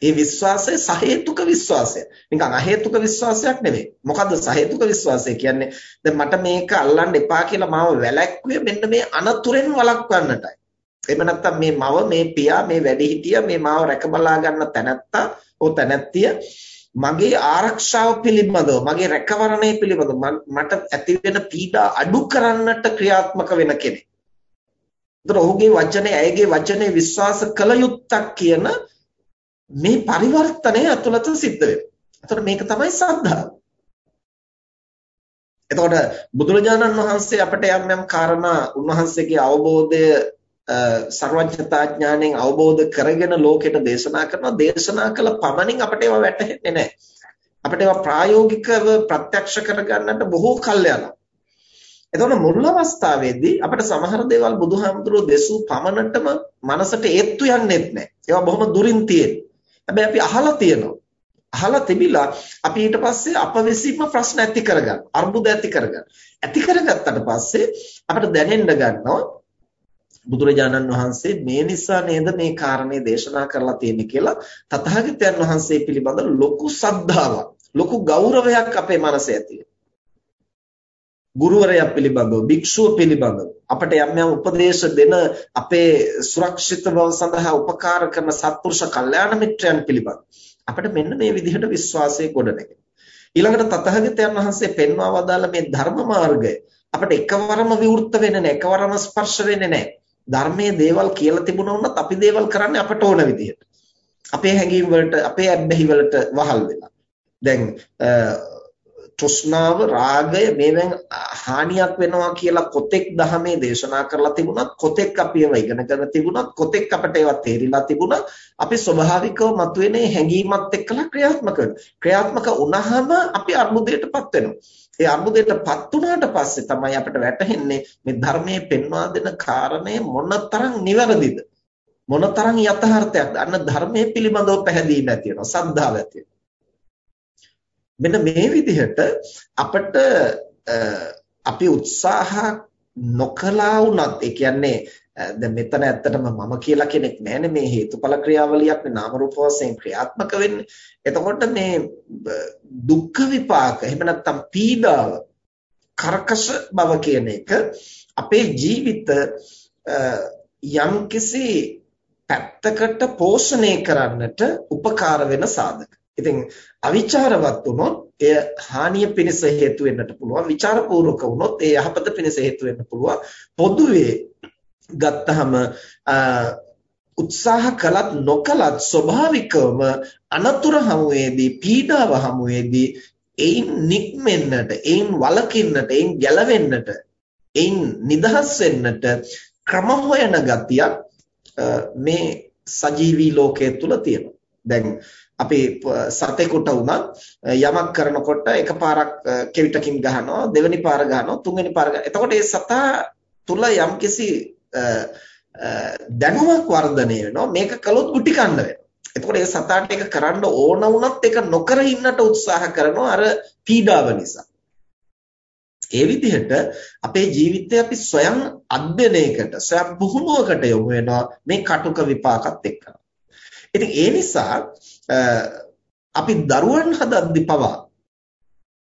Speaker 1: ඒ විශ්වාසය සහේතුක විශ්වාසය. නිකන් අහේතුක විශ්වාසයක් නෙමෙයි. මොකද්ද සහේතුක විශ්වාසය කියන්නේ? දැන් මට මේක අල්ලන්න එපා කියලා මාව වැළැක්ුවේ මෙන්න මේ අනතුරෙන් වළක්වන්නටයි. එහෙම නැත්නම් මේ මව, මේ පියා, මේ වැඩිහිටියා, මේ මාව රැකබලා ගන්න තැනැත්තා, ඕ තැනැත්තිය මගේ ආරක්ෂාව පිළිබඳව, මගේ රැකවරණය පිළිබඳව මට ඇති වෙන පීඩා අඩු කරන්නට ක්‍රියාත්මක වෙන කෙනෙක්. ඒතර ඔහුගේ වචනේ, ඇයගේ වචනේ විශ්වාස කළ යුත්තක් කියන මේ පරිවර්තනය අතුලත සිද්ධ වෙනවා. එතකොට මේක තමයි සද්ධාව. එතකොට බුදුරජාණන් වහන්සේ අපට යම් යම් කාරණා උන්වහන්සේගේ අවබෝධය සර්වඥතා ඥාණයෙන් අවබෝධ කරගෙන ලෝකෙට දේශනා කරනවා දේශනා කළ පමණින් අපට ඒවා වැටහෙන්නේ නැහැ. අපිට ඒවා ප්‍රායෝගිකව ප්‍රත්‍යක්ෂ කරගන්නට බොහෝ කල් යනවා. එතකොට මුල් අවස්ථාවේදී අපිට සමහර දේවල් බුදුහාමුදුරුවෝ දෙසූ පමණටම මනසට ඒත්තු යන්නේත් නැහැ. ඒවා බොහොම දුරින් තියෙන්නේ. හැබැයි අපි අහලා තියෙනවා. අහලා තිබිලා අපි ඊට පස්සේ අප විසින්ම ප්‍රශ්න ඇති කරගන්න, අර්බුද ඇති කරගන්න. ඇති කරගත්තට පස්සේ අපිට දැනෙන්න ගන්නවා බුදුරජාණන් වහන්සේ මේ නිසා නේද මේ කාරණේ දේශනා කරලා තියෙන්නේ කියලා තථාගතයන් වහන්සේ පිළිබඳ ලොකු සද්ධාාවක්, ලොකු ගෞරවයක් අපේ මනසේ ඇති ගුරුවරයා පිළිබඳව භික්ෂුව පිළිබඳව අපට යම් යම් උපදේශ දෙන අපේ සුරක්ෂිත බව සඳහා උපකාර කරන සත්පුරුෂ කල්යාණ මිත්‍රයන් පිළිබඳව අපිට මෙන්න මේ විදිහට විශ්වාසය ගොඩනැගෙනවා. ඊළඟට තථාගතයන් වහන්සේ පෙන්වා වදාළ මේ ධර්ම මාර්ගය අපිට එකවරම විවෘත වෙන්නේ නැහැ එකවරම ස්පර්ශ වෙන්නේ නැහැ. ධර්මයේ දේවල් කියලා තිබුණා වුණත් අපි දේවල් කරන්නේ අපට ඕන විදිහට. අපේ හැඟීම් වලට අපේ අත්දැහි වලට වහල් වෙලා. දැන් තෘෂ්ණාව රාගය මේවෙන් හානියක් වෙනවා කියලා කොතෙක් දහමේ දේශනා කරලා තිබුණත් කොතෙක් අපි ඒවා ඉගෙනගෙන තිබුණත් කොතෙක් අපට ඒවා තේරිලා තිබුණත් අපි ස්වභාවිකව මතුවෙන හැඟීමත් එක්කලා ක්‍රියාත්මක වෙනවා. ක්‍රියාත්මක වුණාම අපි අර්බුදයටපත් වෙනවා. ඒ අර්බුදයටපත් වුණාට පස්සේ තමයි අපිට වැටහෙන්නේ මේ ධර්මයේ පෙන්වා දෙන කාරණේ මොනතරම් නිවැරදිද? මොනතරම් යථාර්ථයක්ද? අන්න ධර්මයේ පිළිබඳව පැහැදීම ඇති වෙනවා සද්ධාව ඇති වෙනවා. මෙන්න මේ විදිහට අපිට අපි උත්සාහ නොකලා වුණත් ඒ කියන්නේ දැන් මෙතන ඇත්තටම මම කියලා කෙනෙක් නැහැනේ මේ හේතුඵල ක්‍රියාවලියක් නේ නාම රූප වශයෙන් ක්‍රියාත්මක වෙන්නේ. එතකොට මේ දුක්ඛ විපාක එහෙම නැත්නම් පීඩාව කරකශ බව කියන එක අපේ ජීවිත යම්කිසි පැත්තකට පෝෂණය කරන්නට උපකාර වෙන සාධක. ඉතින් අවිචාරවත් වුණොත් එය හානිය පිණිස හේතු වෙන්නට පුළුවන්. විචාරපූර්වක වුණොත් ඒ යහපත පිණිස හේතු වෙන්න පුළුවන්. පොදුවේ ගත්තහම උත්සාහ කළත් නොකළත් ස්වභාවිකවම අනතුර හමුවේදී පීඩාව හමුවේදී එයින් නික්මෙන්නට, එයින් වළකින්නට, එයින් ගැලවෙන්නට, එයින් නිදහස් වෙන්නට ක්‍රම හොයන ගතියක් මේ සජීවී ලෝකයේ තුල තියෙනවා. දැන් අපි සතෙකුට වුණත් යමක් කරනකොට එකපාරක් කෙවිතකින් ගහනවා දෙවෙනි පාර ගහනවා තුන්වෙනි පාර ගහනවා එතකොට ඒ සතා තුල යම්කිසි දැනුමක් වර්ධනය වෙනවා මේක කළොත් ගුටි කන්න වෙනවා එතකොට ඒ සතාට ඒක කරන්න ඕන වුණත් ඒක නොකර ඉන්නට උත්සාහ කරනවා අර පීඩාව නිසා. ඒ විදිහට අපේ ජීවිතය අපි ස්වයං අධ්‍යයනයකට ස්වයං පුහුණුවකට යොමු වෙනවා මේ කටුක විපාකත් එක්ක. ඉතින් ඒ නිසා අපි දරුවන් හදද්දි පවා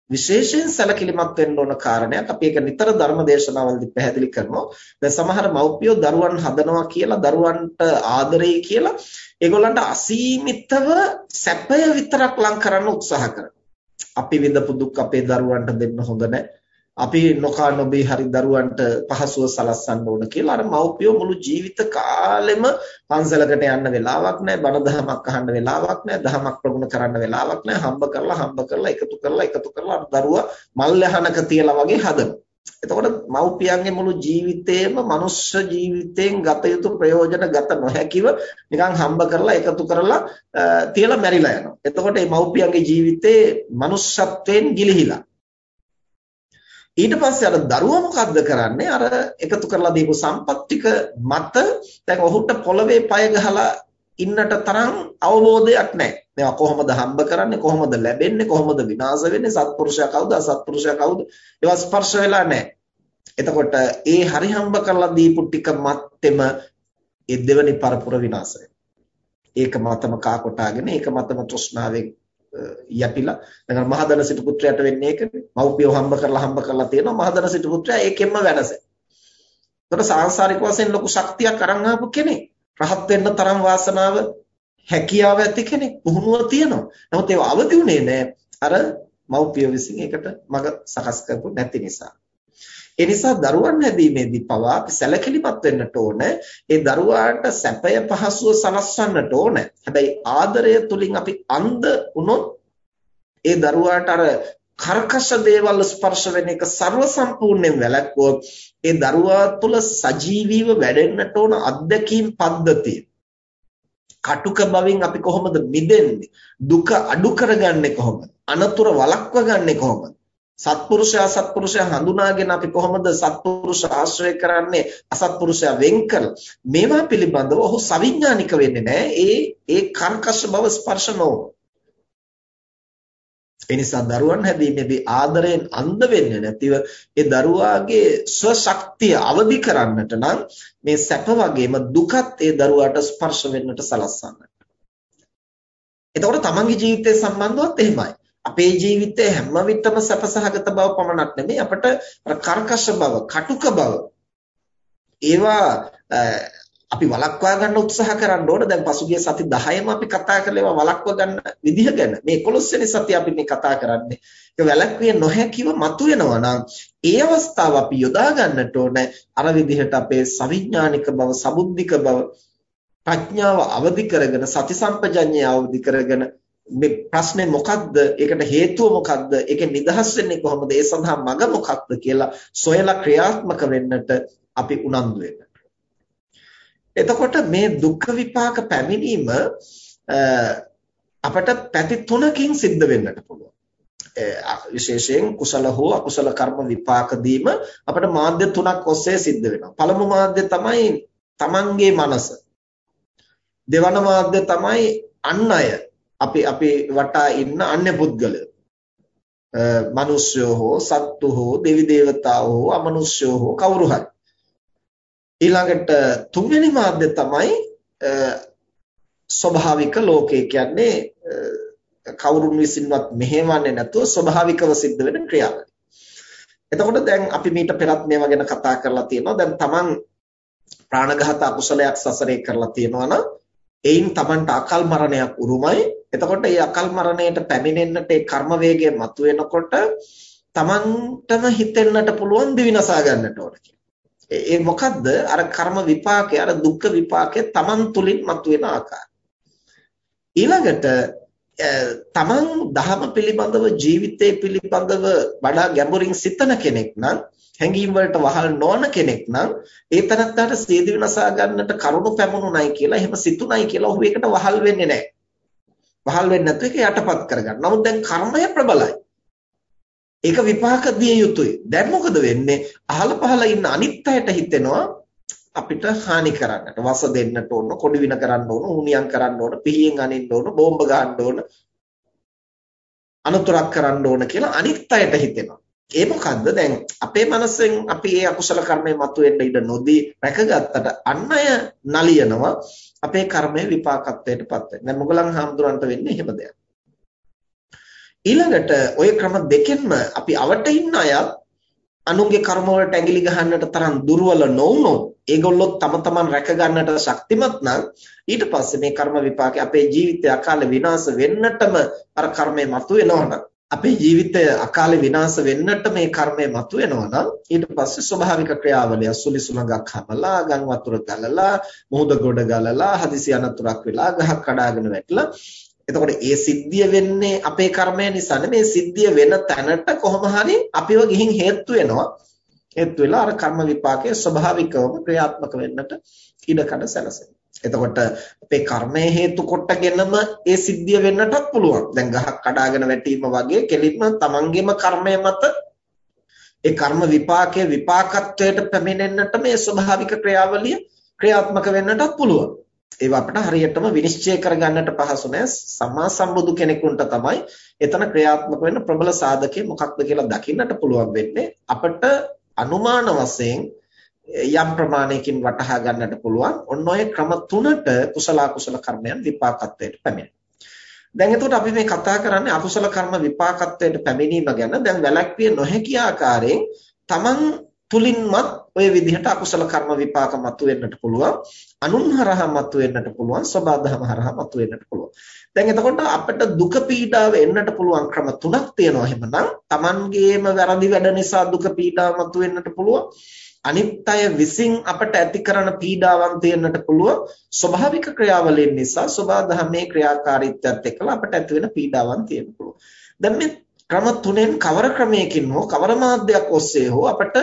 Speaker 1: විශේෂයෙන් සැලකිලිමත් වෙන්න ඕන කාරණයක් අපි ඒක නිතර ධර්ම දේශනාවලදී පැහැදිලි කරනවා. දැන් සමහර මව්පියෝ දරුවන් හදනවා කියලා දරුවන්ට ආදරෙයි කියලා ඒගොල්ලන්ට අසීමිතව සැපය විතරක් ලං කරන්න උත්සාහ කරනවා. අපි විඳපු දුක් අපේ දරුවන්ට දෙන්න හොඳ නැහැ. අපි නොකා නොබී හරි දරුවන්ට පහසුව සලස්සන්න ඕන කියලා අර මව්පියෝ මුළු ජීවිත කාලෙම පන්සලකට යන්න වෙලාවක් නැහැ බණ දහමක් අහන්න වෙලාවක් නැහැ දහමක් ප්‍රගුණ කරන්න වෙලාවක් නැහැ. හම්බ කරලා හම්බ කරලා එකතු කරලා එකතු කරලා දරුවා මල් යහනක තියලා වගේ හදනවා. එතකොට මව්පියන්ගේ මුළු ජීවිතේම මනුෂ්‍ය ජීවිතයෙන් ගත යුතු ප්‍රයෝජන ගත නොහැකිව නිකන් හම්බ කරලා එකතු කරලා තියලා මැරිලා යනවා. එතකොට මේ මව්පියන්ගේ ජීවිතේ මනුෂ්‍යත්වයෙන් ගිලිහිලා. ඊට පස්සේ අර දරුවා මොකද්ද කරන්නේ? අර එකතු කරලා දීපු සම්පත් ටික මත දැන් ඔහුට පොළවේ පය ගහලා ඉන්නට තරම් අවබෝධයක් නැහැ. මේවා කොහොමද හම්බ කරන්නේ? කොහොමද ලැබෙන්නේ? කොහොමද විනාශ වෙන්නේ? සත්පුරුෂයා කවුද? අසත්පුරුෂයා කවුද? ඒවා ස්පර්ශ වෙලා නැහැ. එතකොට ඒ හරි හම්බ කරලා දීපු ටික මත්තෙම ඒ දෙවනි පරපුර විනාශ ඒක මතම කා කොටාගෙන ඒක මතම තෘෂ්ණාවෙන් යැපිලා දැන් මහදන සිටු පුත්‍රයාට වෙන්නේ ඒකනේ මව්පියව හම්බ කරලා හම්බ කරලා තියෙනවා මහදන සිටු පුත්‍රයා ඒකෙන්ම වෙනස. ඒතර සාංශාරික වශයෙන් ලොකු ශක්තියක් අරන් ආපු කෙනෙක්. රහත් වෙන්න තරම් වාසනාව හැකියාව ඇති කෙනෙක් පුහුණුව තියෙනවා. නමුත් ඒව අවදි උනේ නැහැ අර මව්පිය විසින් ඒකට මඟ සකස් කරපු නැති නිසා. ඒ නිසා දරුවන් හැදීමේදී පවා අපි සැලකිලිමත් වෙන්නට ඕන. ඒ දරුවාට සැපය පහසුව සලස්වන්නට ඕන. හැබැයි ආදරය තුලින් අපි අන්ධ වුණොත් ඒ දරුවාට අර කර්කශ දේවල් ස්පර්ශ වෙන එක ਸਰව සම්පූර්ණයෙන් වැළැක්වුවොත් ඒ දරුවා තුළ සජීවීව වැඩෙන්නට ඕන අත්දැකීම් පද්ධතිය කටුක බවින් අපි කොහොමද මිදෙන්නේ දුක අඩු කරගන්නේ කොහොමද අනතුර වළක්වා ගන්නේ කොහොමද සත්පුරුෂයා සත්පුරුෂයා හඳුනාගෙන අපි කොහොමද සත්පුරුෂ ආශ්‍රය කරන්නේ අසත්පුරුෂයා වෙන් කරලා මේවා පිළිබඳව ඔහු සවිඥානික වෙන්නේ නැහැ ඒ ඒ කර්කශ බව ස්පර්ශ නොවන ඒ නිසා දරුවන් හැදීමේදී ආදරයෙන් අන්ධ වෙන්නේ නැතිව ඒ දරුවාගේ ස්වශක්තිය අවදි කරන්නට නම් මේ සැප වගේම දුකත් ඒ දරුවාට ස්පර්ශ වෙන්නට සලස්වන්නට. එතකොට තමන්ගේ ජීවිතය සම්බන්ධවත් එහෙමයි. අපේ ජීවිතේ හැම විටම සැපසහගත බව පමණක් නෙමෙයි අපට කර්කශ බව, කටුක බව ඒවා අපි වළක්වා ගන්න උත්සාහ කරන්න ඕන. දැන් පසුගිය සති 10ම අපි කතා කරලා ඒවා වළක්වා ගන්න විදිහ ගැන. මේ 11 වෙනි සතිය අපි මේ කතා කරන්නේ. ඒක වැළක්විය නොහැකිව මතුවෙනවා නම් ඒ අවස්ථාව අපි යොදා ගන්නට ඕන. අර විදිහට අපේ සවිඥානික බව, සබුද්ධික බව, ප්‍රඥාව අවදි කරගෙන සති සම්පජඤ්ඤය අවදි කරගෙන මේ ප්‍රශ්නේ මොකක්ද? ඒකට හේතුව මොකක්ද? ඒකෙන් නිදහස් වෙන්නේ කොහොමද? ඒ සඳහා මඟ මොකක්ද කියලා සොයලා ක්‍රියාත්මක වෙන්නට අපි උනන්දු වෙන්න. එතකොට මේ දුක්ඛ විපාක පැමිණීම අපට පැති තුනකින් සිද්ධ වෙන්නට පුළුවන්. විශේෂයෙන් කුසල හෝ අකුසල කර්ම විපාක දීම අපට මාධ්‍ය තුනක් ඔස්සේ සිද්ධ වෙනවා. පළමු මාධ්‍ය තමයි තමන්ගේ මනස. දෙවන මාධ්‍ය තමයි අන් අය. අපි අපි වටා ඉන්න අන්‍ය පුද්ගලයෝ. මිනිස්යෝ හෝ සත්තු හෝ දෙවි දේවතාවෝ හෝ අමනුෂ්‍යෝ හෝ කවුරු හරි. ඊළඟට තුන්වෙනි මාධ්‍ය තමයි ස්වභාවික ලෝකය කියන්නේ කවුරුන් විසින්වත් මෙහෙවන්නේ නැතුව ස්වභාවිකව සිද්ධ වෙන ක්‍රියාවලිය. එතකොට දැන් අපි මීට පෙරත් මේවා ගැන කතා කරලා තියෙනවා. දැන් Taman ප්‍රාණඝාත අකුසලයක් සසරේ කරලා තියෙනවා නම් එයින් Tamanට අකල් මරණයක් උරුමයි. එතකොට මේ අකල් මරණයට පැමිණෙන්නට ඒ කර්ම වේගය මතුවෙනකොට Tamanටම හිතෙන්නට පුළුවන් දිවිනසා ගන්නට ඕන කියලා. ඒ මොකද්ද අර කර්ම විපාකය අර දුක්ඛ විපාකය තමන් තුලින් මතුවෙන ආකාරය ඊළඟට තමන් ධහම පිළිබඳව ජීවිතය පිළිබඳව වඩා ගැඹුරින් සිතන කෙනෙක් නම් හැඟීම් වලට වහල් නොවන කෙනෙක් නම් ඒ තරත්තට සීදි විනාසා ගන්නට කරුණු පැමුණුණයි කියලා එහෙම සිතුණයි කියලා ඔහු ඒකට වහල් වෙන්නේ නැහැ. වහල් වෙන්නේ නැත්නම් ඒක යටපත් කරගන්න. නමුත් දැන් කර්මය ප්‍රබලයි. ඒක විපාක දිය යුතුයි. දැන් මොකද වෙන්නේ? අහල පහල ඉන්න අනිත් අයට හිතෙනවා අපිට හානි කරන්නට, වස දෙන්නට ඕන, කොඩි වින කරන්න ඕන, උණියම් කරන්න ඕන, පිහියෙන් අනින්න ඕන, බෝම්බ ගන්න ඕන, අනුතරක් කරන්න ඕන කියලා අනිත් අයට හිතෙනවා. ඒ මොකද්ද දැන් අපේ මනසෙන් අපි ඒ අකුසල කර්මය මතුවෙන්න ඉඩ නොදී රැකගත්තට අන් අය නලියනවා අපේ කර්මය විපාකත්වයටපත් වෙනවා. දැන් මොගලන් හාමුදුරන්ට වෙන්නේ එහෙම දෙයක්. ඊළඟට ওই ක්‍රම දෙකෙන්ම අපි අවට ඉන්න අයත් අනුන්ගේ කර්ම වලට ඇඟිලි ගහන්නට තරම් දුර්වල නොවුනොත් ඒගොල්ලෝ තම තමන් රැක ගන්නට ශක්තිමත් නම් ඊට පස්සේ මේ කර්ම විපාකේ අපේ ජීවිතය අකාලේ විනාශ වෙන්නටම අර කර්මය මතුවෙනවනම් අපේ ජීවිතය අකාලේ විනාශ වෙන්නට මේ කර්මය මතුවෙනවා නම් ඊට පස්සේ ස්වභාවික ක්‍රියාවලිය සුලි සුලඟක් හමලා ගම් වතුර ගලලා මුහුද ගොඩ ගලලා හදිසි අනතුරක් වෙලා ගහක් කඩාගෙන වැටලා. එතකොට ඒ සිද්ධිය වෙන්නේ අපේ කර්මය නිසා නෙමේ සිද්ධිය වෙන තැනට කොහොම හරි අපිව ගිහින් හේතු වෙනවා. හේතු වෙලා අර කර්ම විපාකයේ ස්වභාවිකවම ක්‍රියාත්මක වෙන්නට ඉඩකඩ සැලසෙනවා. එතකොට අපේ කර්මය හේතු කොටගෙනම ඒ සිද්ධිය වෙන්නටත් පුළුවන්. දැන් ගහක් කඩාගෙන වැටීම වගේ කෙලින්ම තමන්ගේම කර්මය මත ඒ කර්ම විපාකයේ විපාකත්වයට පැමිණෙන්නට මේ ස්වභාවික ක්‍රියාවලිය ක්‍රියාත්මක වෙන්නටත් පුළුවන්. ඒව අපිට හරියටම විනිශ්චය කරගන්නට පහසු නෑ. සම්මා සම්බුදු කෙනෙකුට තමයි එතන ක්‍රියාත්මක වෙන්න ප්‍රබල සාධකේ මොකක්ද කියලා දකින්නට පුළුවන් වෙන්නේ. අපිට අනුමාන වශයෙන් යම් ප්‍රමාණයකින් වටහා ගන්නට පුළුවන්. ඔන්න ඔය ක්‍රම තුනට කුසල අකුසල කර්මයන් විපාකත්වයට පැමිණෙනවා. දැන් එතකොට අපි මේ කතා කරන්නේ අකුසල කර්ම විපාකත්වයට පැමිණීම ගැන. දැන් වැළැක්විය නොහැකි ආකාරයෙන් තමන් තුලින්මත් ඔය විදිහට අකුසල කර්ම විපාක මතුවෙන්නට පුළුවන්. අනුන් හරහා මතුවෙන්නට පුළුවන්. සබාධම හරහා මතුවෙන්නට පුළුවන්. දැන් එතකොට අපිට දුක පීඩාව එන්නට පුළුවන් ක්‍රම තුනක් තියෙනවා. එහෙමනම් තමන්ගේම වැරදි වැඩ නිසා දුක පීඩාව මතුවෙන්නට පුළුවන්. අනිත් අය විසින් අපට ඇති කරන පීඩාවන් තියෙන්නට පුළුවන් ස්වභාවික ක්‍රියාවලින් නිසා සබාධමේ ක්‍රියාකාරීත්වයත් එක්කලා අපට ඇති වෙන පීඩාවන් තියෙන්න පුළුවන්. දැන් මේ ක්‍රම තුනෙන් කවර ක්‍රමයකින් හෝ කවර මාධ්‍යයක් ඔස්සේ හෝ අපට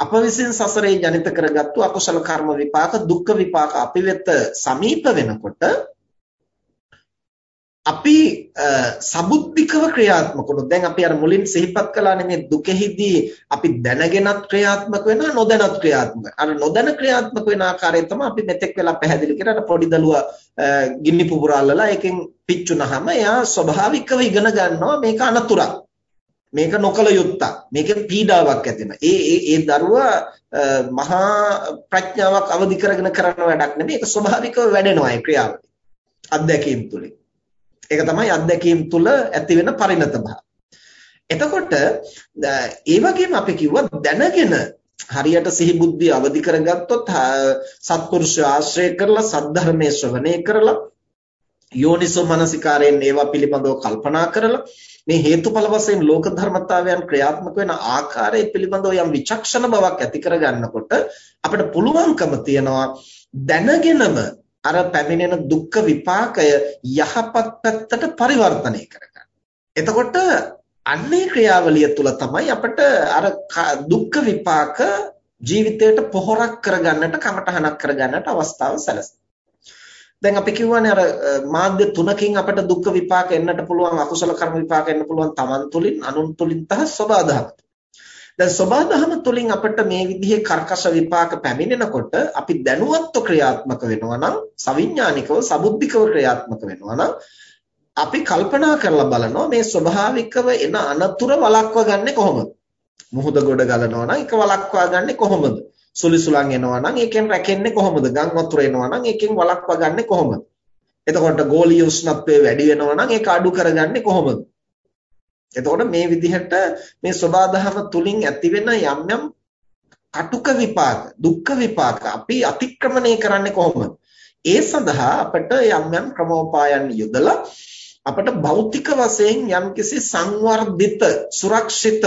Speaker 1: අප විසින් සසරේ ජනිත කරගත්තු අකුසල කර්ම විපාක දුක්ඛ විපාක අපි වෙත සමීප වෙනකොට අපි සබුද්ධිකව ක්‍රියාත්මක වුණොත් දැන් අපි අර මුලින් සිහිපත් කළානේ මේ දුකෙහිදී අපි දැනගෙනත් ක්‍රියාත්මක වෙනවා නොදැනත් ක්‍රියාත්මක අර නොදැන ක්‍රියාත්මක වෙන ආකාරය තමයි අපි මෙතෙක් වෙලා පැහැදිලි කරලා පොඩි දලුව ගිනි පුපුරාලලා එකෙන් පිච්චුනහම එයා ස්වභාවිකව ඉගෙන ගන්නවා මේක අනතුරක්. මේක නොකල යුත්තක්. මේකෙන් පීඩාවක් ඇති ඒ ඒ ඒ දරුවා මහා ප්‍රඥාවක් අවදි කරගෙන කරන වැඩක් නෙමෙයි ඒක ස්වභාවිකව වැඩෙනවා ඒ ක්‍රියාව අත්දැකීම් තුලින්. ඒක තමයි අත්දැකීම් තුළ ඇති වෙන පරිණත භාවය. එතකොට ඒ වගේම අපි කිව්වා දැනගෙන හරියට සිහි බුද්ධිය අවදි කරගත්තොත් සත්පුරුෂ ආශ්‍රය කරලා සද්ධර්මයේ ශ්‍රවණය කරලා යෝනිසෝ මනසිකාරයෙන් ඒවා පිළිබඳව කල්පනා කරලා මේ හේතුඵල වශයෙන් ලෝක ධර්මතාවයන් ක්‍රියාත්මක වෙන ආකාරය පිළිබඳව යම් විචක්ෂණ බවක් ඇති කරගන්නකොට අපිට පුළුවන්කම තියනවා දැනගෙනම අර පැමිණෙන දුක්ඛ විපාකය යහපත් පැත්තට පරිවර්තනය කරගන්න. එතකොට අන්නේ ක්‍රියාවලිය තුළ තමයි අපිට අර දුක්ඛ විපාක ජීවිතයට පොහොරක් කරගන්නට කමටහනක් කරගන්නට අවස්ථාව සැලසෙනවා. දැන් අපි කියවනේ අර මාධ්‍ය තුනකින් අපිට දුක්ඛ විපාක එන්නට පුළුවන් අකුසල කර්ම විපාක එන්න පුළුවන් Taman තුලින් අනුන් තුලින් තහ සබාධම දැන් සබාධම තුලින් අපිට මේ විදිහේ කර්කශ විපාක පැමිණෙනකොට අපි දැනුවත්ව ක්‍රියාත්මක වෙනවා නම් සවිඥානිකව සබුද්ධිකව ක්‍රියාත්මක වෙනවා නම් අපි කල්පනා කරලා බලනවා මේ ස්වභාවිකව එන අනතුර වළක්වා ගන්නෙ කොහොමද? මුහුද ගොඩ ගලනවා නම් ඒක වළක්වා ගන්නෙ කොහොමද? සුලිසුලන් එනවා නම් ඒකෙන් රැකෙන්නේ කොහොමද? ගම් වතුර එනවා නම් ඒකෙන් වළක්වා ගන්නෙ කොහොමද? එතකොට ගෝලීය උෂ්ණත්වය වැඩි වෙනවා නම් ඒක අඩු කරගන්නේ කොහොමද? එතකොට මේ විදිහට මේ සබාධම තුලින් ඇතිවෙන යම් යම් කටුක විපාක දුක්ඛ විපාක අපි අතික්‍රමණය කරන්නේ කොහොමද? ඒ සඳහා අපට යම් යම් ක්‍රමෝපායන් යොදලා අපට භෞතික වශයෙන් යම්කිසි සංවර්ධිත සුරක්ෂිත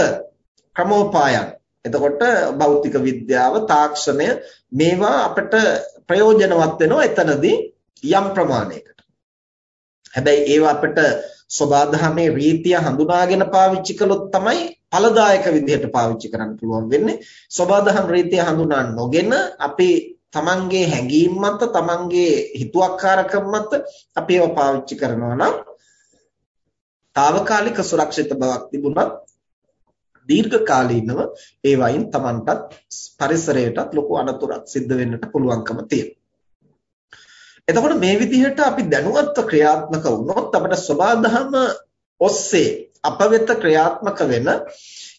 Speaker 1: ක්‍රමෝපායන් එතකොට භෞතික විද්‍යාව තාක්ෂණය මේවා අපට ප්‍රයෝජනවත් වෙනවා එතනදී යම් ප්‍රමාණයකට. හැබැයි ඒවා අපිට සබාධමේ රීතිය හඳුනාගෙන පාවිච්චි කළොත් තමයි ඵලදායක විදිහට පාවිච්චි කරන්න පුළුවන් වෙන්නේ. සබාධම් රීතිය හඳුනා නොගෙන අපි තමන්ගේ හැඟීම් මත තමන්ගේ හිතුවක්කාරකම් මත අපි ඒවා පාවිච්චි කරනවා නම් తాවකාලික සුරක්ෂිත බවක් තිබුණත් දීර්ඝ කාලීනව ඒ වයින් Tamanටත් පරිසරයටත් ලොකු අනතුරක් සිද්ධ වෙන්නට පුළුවන්කම තියෙනවා. එතකොට මේ විදිහට අපි දැනුවත්ව ක්‍රියාත්මක වුණොත් අපිට සබාධම ඔස්සේ අප වෙත ක්‍රියාත්මක වෙන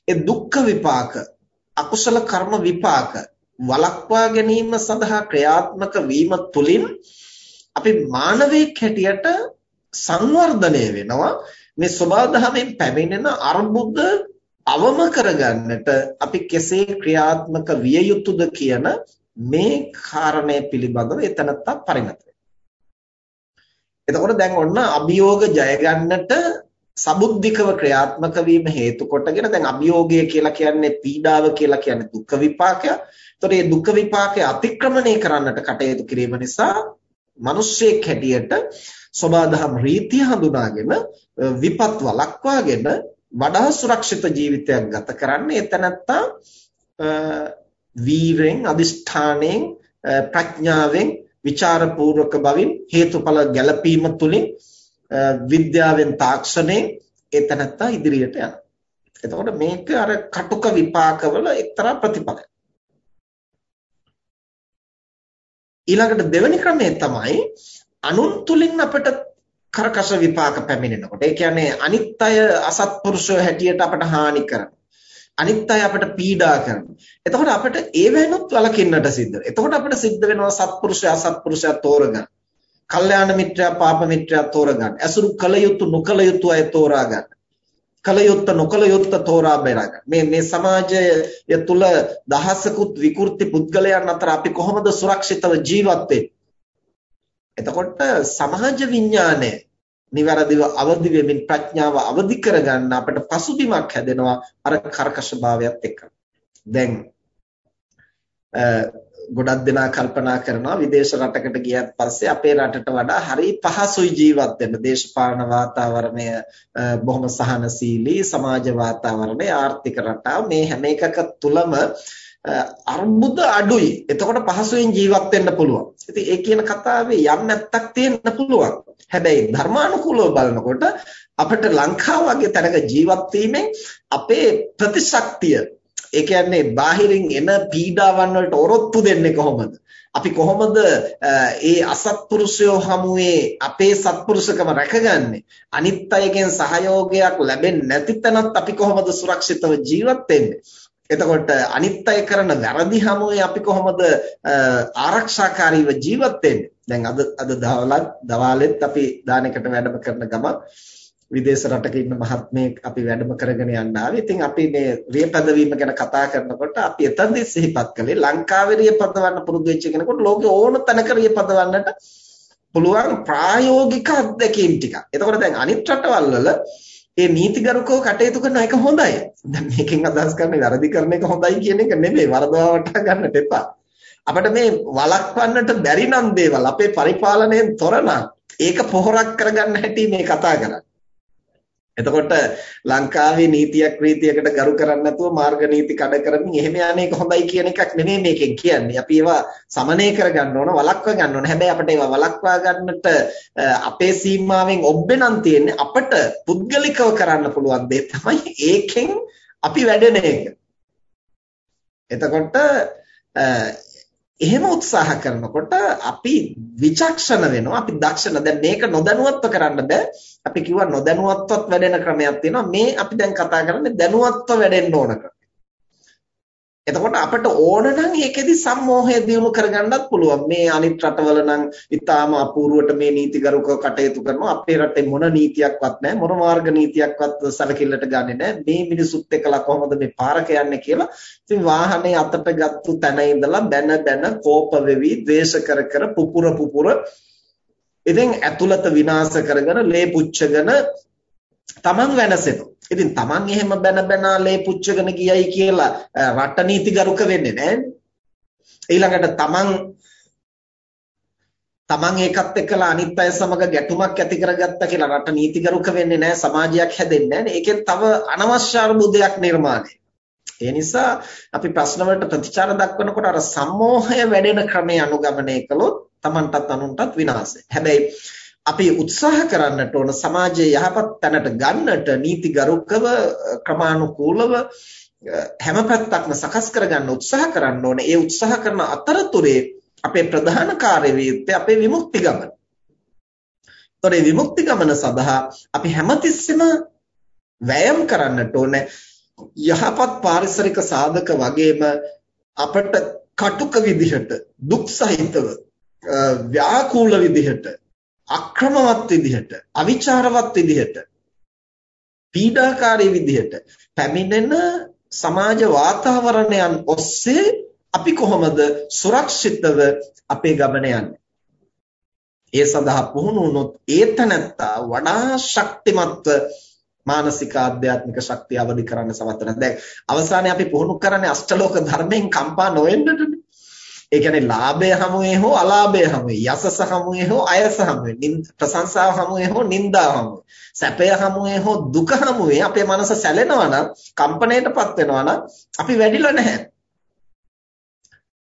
Speaker 1: ඒ දුක්ඛ විපාක අකුසල කර්ම විපාක වළක්වා ගැනීම සඳහා ක්‍රියාත්මක වීම තුළින් අපි මානවයෙක් හැටියට සංවර්ධනය වෙනවා. මේ සබාධමෙන් පැමිණෙන අර්බුද අවම කරගන්නට අපි කෙසේ ක්‍රියාත්මක විය යුතුද කියන මේ කාරණය පිළිබඳව එතනත්තා පරිණත එතකොට දැන් ඔන්න අභියෝග ජය ගන්නට සබුද්ධිකව ක්‍රියාත්මක වීම හේතු කොටගෙන දැන් අභියෝගය කියලා කියන්නේ පීඩාව කියලා කියන්නේ දුක් විපාකයක්. ඒතකොට මේ දුක් විපාකය අතික්‍රමණය කරන්නට කටයුතු කිරීම නිසා මිනිස්සෙක් හැටියට සබාධම් රීතිය හඳුනාගෙන විපත් වළක්වාගෙන වඩා සුරක්ෂිත ජීවිතයක් ගත කරන්න එතනත්තා වීරෙන් අදිෂ්ඨාණයෙන් ප්‍රඥාවෙන් ਵਿਚාරපූර්වක බවින් හේතුඵල ගැළපීම තුලින් විද්‍යාවෙන් තාක්ෂණයෙන් ඒ තැනත්තා ඉදිරියට යනවා. එතකොට මේක අර කටුක විපාකවල එක්තරා ප්‍රතිඵලයක්. ඊළඟට දෙවෙනි ක්‍රමය තමයි අනුන් තුලින් අපට කරකස විපාක පැමිණෙනකොට. ඒ කියන්නේ අනිත් අය අසත්පුරුෂය හැටියට අපට හානි කරනවා. අනිත් අය අපට පීඩා කරනවා. එතකොට අපිට ඒ වෙනුත් වලකින්නට සිද්ධ වෙනවා. එතකොට අපිට සිද්ධ වෙනවා සත්පුරුෂයා අසත්පුරුෂයා තෝරගන්න. කල්යාණ මිත්‍රයා පාප මිත්‍රයා තෝරගන්න. අසුරු කල යුතු නොකල යුතු අය තෝරා ගන්න. කල යුත්ත නොකල යුත්ත තෝරා බේරා ගන්න. මේ මේ සමාජය තුළ දහසකුත් විකෘති පුද්ගලයන් අතර අපි කොහොමද සුරක්ෂිතව ජීවත් වෙන්නේ? එතකොට සමාජ විඥානය નિවරදිව අවදි වෙමින් ප්‍රඥාව අවදි කරගන්න අපට පසුබිමක් හැදෙනවා අර කර්කශ භාවයත් එක්ක. දැන් ගොඩක් දෙනා කල්පනා කරනවා විදේශ රටකට ගියත් පස්සේ අපේ රටට වඩා හරි පහසුයි ජීවත් වෙන්න. දේශපාලන වාතාවරණය බොහොම සහනශීලී, සමාජ වාතාවරණය, ආර්ථික රටාව මේ හැම එකක තුලම අර්බුද අඩුයි. එතකොට පහසුවෙන් ජීවත් වෙන්න පුළුවන්. ඉතින් ඒ කියන කතාවේ යම් නැත්තක් තියෙන්න පුළුවන්. හැබැයි ධර්මානුකූලව බලනකොට අපිට ලංකාව වගේ තැනක ජීවත් වීමෙන් අපේ ප්‍රතිශක්තිය ඒ කියන්නේ බාහිරින් එන පීඩාවන් වලට ඔරොත්තු දෙන්නේ කොහොමද? අපි කොහොමද ඒ අසත්පුරුෂයෝ හමුවේ අපේ සත්පුරුෂකම රැකගන්නේ? අනිත් අයගෙන් සහයෝගයක් ලැබෙන්නේ නැති තැනත් අපි කොහොමද සුරක්ෂිතව ජීවත් වෙන්නේ? එතකොට අනිත් අය කරන වැරදි හැමෝේ අපි කොහොමද ආරක්ෂාකාරීව ජීවත් වෙන්නේ? දැන් අද අද දවල්ත් දවාලෙත් අපි දානයකට වැඩම කරන ගම විදේශ රටක ඉන්න මහත්මයෙක් අපි වැඩම කරගෙන යන්න ආවේ. ඉතින් අපි මේ රියපදවීම ගැන කතා කරනකොට අපි එතනදී සිහිපත් කළේ ලංකාවේ රියපදවන්න පුරුදු වෙච්ච කෙනෙකුට ලෝකේ ඕන තැනක රියපදවන්නට පුළුවන් ප්‍රායෝගික අත්දැකීම් ටිකක්. එතකොට දැන් අනිත් රටවල් වල ඒ නීතිගරුකව කටයුතු කරන එක හොඳයි. දැන් මේකෙන් අදහස් කරන්නේ වැරදි කරන එක හොඳයි කියන එක නෙමෙයි. වරදවා වටහා ගන්නට එපා. අපිට මේ වළක්වන්නට බැරි නම් දේවල් අපේ පරිපාලනයෙන් තොර නම් ඒක පොහොරක් කරගන්න හැටි මේ කතා කරන්නේ. එතකොට ලංකාවේ නීතියක් රීතියකට ගරු කරන්නේ නැතුව මාර්ග නීති කඩ කරමින් එහෙම යන්නේක හොඳයි කියන එකක් නෙමෙයි මේකෙන් කියන්නේ. අපි ඒවා සමනය කරගන්න ඕන, වළක්වා ගන්න ඕන. හැබැයි අපිට ඒවා වළක්වා ගන්නට අපේ සීමාවෙන් ඔබ්බෙනම් තියෙන්නේ අපිට පුද්ගලිකව කරන්න පුළුවන් දේ තමයි ඒකෙන් අපි වැඩෙන එක. එතකොට එහෙම උත්සාහ කරනකොට අපි විචක්ෂණ වෙනවා. අපි දක්ෂණ. දැන් මේක නොදැනුවත්ව කරන්න බෑ. අපි කිව්වා නොදැනුවත්වත් වැඩෙන ක්‍රමයක් තියෙනවා. මේ අපි දැන් කතා කරන්නේ දැනුවත්ව වැඩෙන්න ඕන ක්‍රමය එතකොට අපිට ඕන නම් ඒකෙදි සම්මෝහය දියුණු කරගන්නත් පුළුවන්. මේ අනිත් රටවල නම් ඊටාම අපූර්වට මේ නීතිගරුකව කටයුතු කරනවා. අපේ රටේ මොන නීතියක්වත් නැහැ. මොන මාර්ග නීතියක්වත් සැලකිල්ලට ගන්නෙ නැහැ. මේ මිනිසුත් එක්කලා කොහොමද මේ පාරක යන්නේ කියලා. ඉතින් වාහනේ අතට ගත්තු තැන ඉඳලා බැන බැන කෝප වෙවි, ද්වේෂ කර කර පුපුර පුපුර ඉතින් ඇතුළත විනාශ කරගෙන ලේ පුච්චගෙන තමන් වෙනසෙනවා. ඉතින් තමන් එහෙම බැන බැනාලේ පුච්චගෙන ගියයි කියලා රට නීතිගරුක වෙන්නේ නැහැ. ඊළඟට තමන් තමන් ඒකත් එක්කලා අනිත් අය සමග ගැටුමක් ඇති කරගත්තා කියලා රට නීතිගරුක වෙන්නේ නැහැ සමාජයක් හැදෙන්නේ නැහැ. ඒකෙන් තව අනවශ්‍ය අර්බුදයක් නිර්මාණය. ඒ නිසා අපි ප්‍රශ්න වලට ප්‍රතිචාර දක්වනකොට අර සම්මෝහය වැඩෙන ක්‍රමය අනුගමනය කළොත් තමන්ටත් අනුන්ටත් විනාශයි. හැබැයි අපි උත්සාහ කරන්නට ඕන සමාජයේ යහපත් තැනට ගන්නට නීතිගරුකව ක්‍රමානුකූලව හැම පැත්තක්ම සකස් කරගන්න උත්සාහ කරන්න ඕනේ. ඒ උත්සාහ කරන අතරතුරේ අපේ ප්‍රධාන කාර්යවීත්‍ය අපේ විමුක්ති ගමන. ඒතොර විමුක්ති ගමන සඳහා අපි හැමතිස්සෙම වෑයම් කරන්නට ඕනේ. යහපත් පාරිසරික සාධක වගේම අපට කටුක විදිහට දුක් සහිතව ව්‍යාකූල විදිහට අක්‍රමවත් විදිහට අවිචාරවත් විදිහට පීඩාකාරී විදිහට පැමිණෙන සමාජ වාතාවරණයන් ඔස්සේ අපි කොහොමද සුරක්ෂිතව අපේ ගමන යන්නේ ඒ සඳහා පුහුණු වුණොත් ඒතනත්තා වඩා ශක්තිමත්ව මානසික ආධ්‍යාත්මික ශක්තිය අවදි කරන්න සමත් වෙනවා. දැන් අවසානයේ අපි පුහුණු කරන්නේ අෂ්ටලෝක ධර්මයෙන් කම්පා නොවෙන්නටනේ. ඒ කියන්නේ ලාභය හමුවේ හෝ අලාභය හමුවේ යසස හමුවේ හෝ අයස හමුවේ ප්‍රශංසාව හමුවේ හෝ නිന്ദාව හමුවේ සැපය හමුවේ හෝ දුක හමුවේ අපේ මනස සැලෙනවා නම් කම්පණයටපත් වෙනවා නම් අපි වැඩිලා නැහැ.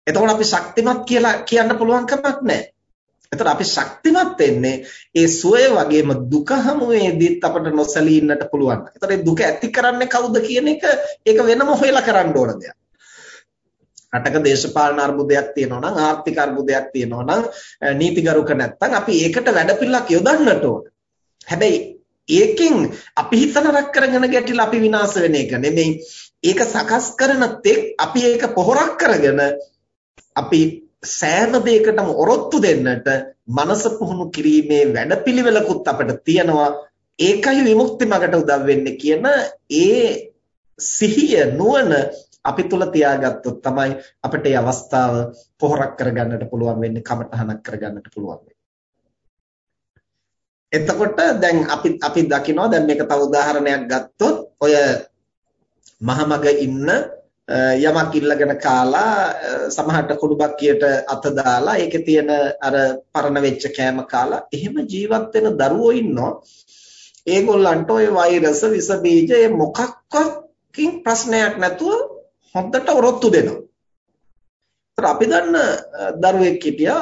Speaker 1: එතකොට අපි ශක්තිමත් කියලා කියන්න පුළුවන් කමක් නැහැ. එතකොට අපි ශක්තිමත් වෙන්නේ ඒ සුවය වගේම දුක හමුවේදීත් අපට නොසැලී ඉන්නට පුළුවන්. එතකොට දුක ඇති කරන්නේ කවුද කියන එක ඒක වෙනම හොයලා කරන්න ඕන දෙයක්. රටක දේශපාලන අර්බුදයක් තියෙනවා නම් ආර්ථික අර්බුදයක් තියෙනවා නම් නීතිගරුක නැත්නම් අපි ඒකට වැඩපිළිවෙලක් යොදන්නට ඕන. හැබැයි ඒකෙන් අපි හිතන රක් කරගෙන ගැටිලා අපි විනාශ වෙන එක නෙමෙයි. ඒක සකස් කරන තෙක් අපි ඒක පොහොරක් කරගෙන අපි සෑම දෙයකටම ඔරොත්තු දෙන්නට මනස පුහුණු කිරීමේ වැඩපිළිවෙලකුත් අපිට තියෙනවා. ඒකයි විමුක්ති මගට උදව් වෙන්නේ කියන ඒ සිහිය නුවණ අපි තුල තියාගත්තොත් තමයි අපිට මේ අවස්ථාව පොහොරක් කරගන්නට පුළුවන් වෙන්නේ කමටහනක් කරගන්නට පුළුවන් එතකොට දැන් අපි අපි දකිනවා දැන් මේක තව උදාහරණයක් ගත්තොත් ඔය මහමග ඉන්න යමක් ඉල්ලගෙන කාලා සමහරට කුඩු බක්කියට අත දාලා ඒකේ තියෙන අර පරණ වෙච්ච කෑම කාලා එහෙම ජීවත් වෙන දරුවෝ ඉන්නවා. ඒගොල්ලන්ට ওই වෛරස් විස බීජ මොකක්වත් ප්‍රශ්නයක් නැතුව හොද්දට ඔරොත්තු දෙනවා. ඒතර අපි දන්න දරුවෙක් හිටියා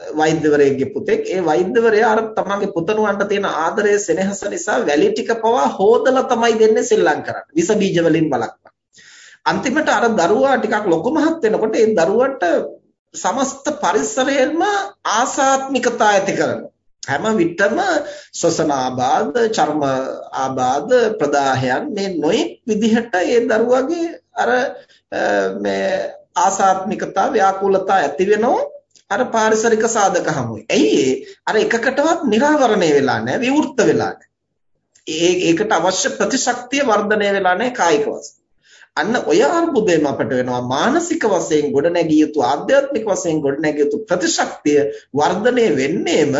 Speaker 1: වෛද්‍යවරයෙක්ගේ පුතෙක්. ඒ වෛද්‍යවරයා අර තමන්ගේ පුතණුවන්ට තියෙන ආදරය සෙනෙහස නිසා වැලි ටික පවා හොදලා තමයි දෙන්නේ ශ්‍රී ලංකාවට. විස බීජ වලින් බලක්වා. අන්තිමට අර දරුවා ටිකක් ලොකු මහත් වෙනකොට ඒ දරුවට සමස්ත පරිසරයෙන්ම ආසාත්මිකතා ඇති කරනවා. හැම විටම ශ්වසන ආබාධ, චර්ම ආබාධ, ප්‍රදාහයන් මේ නොයෙක් විදිහට ඒ දරුවගේ අර මේ ආසාත්මිකතා ව්‍යාකූලතා ඇති වෙනවා අර පාරිසරික සාධක හමුවේ. ඇයි අර එකකටවත් निराවරණය වෙලා නැහැ, විවෘත වෙලා නැහැ. ඒකට අවශ්‍ය ප්‍රතිශක්තිය වර්ධනය වෙලා නැහැ කායික වශයෙන්. අන්න ඔය අර්බුදයෙන් අපට වෙනවා මානසික වශයෙන් ගොඩනැගිය යුතු ආධ්‍යාත්මික වශයෙන් ගොඩනැගිය යුතු ප්‍රතිශක්තිය වර්ධනය වෙන්නේම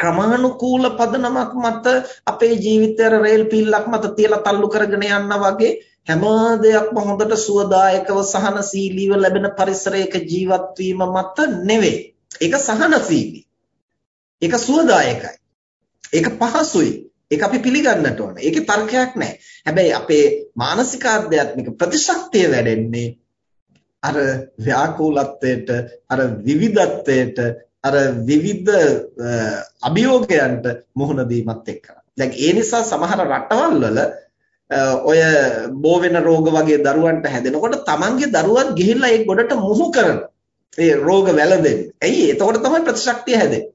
Speaker 1: ක්‍රමානුකූල පදනමක් මත අපේ ජීවිතය රේල් පිල්ලක් මත තියලා තල්ලු කරගෙන යනවා වගේ හැම දෙයක්ම හොඳට සුවදායකව සහනශීලීව ලැබෙන පරිසරයක ජීවත් වීම මත නෙවෙයි. ඒක සහනශීලී. ඒක සුවදායකයි. ඒක පහසුයි. ඒක අපි පිළිගන්නට ඕන. ඒකේ තර්කයක් නැහැ. හැබැයි අපේ මානසික ආධ්‍යාත්මික ප්‍රතිශක්තිය වැඩෙන්නේ අර ව්‍යාකූලත්වයට, අර විවිධත්වයට, අර විවිධ අභියෝගයන්ට මුහුණ දීමත් එක්ක. දැන් ඒ නිසා සමහර රටවල් වල ඔය බෝ වෙන රෝග වගේ දරුවන්ට හැදෙනකොට තමන්ගේ දරුවත් ගිහිල්ලා ඒ ගොඩට මුහු කරන ඒ රෝග වැළඳෙන්නේ. ඇයි? එතකොට තමයි ප්‍රතිශක්තිය හැදෙන්නේ.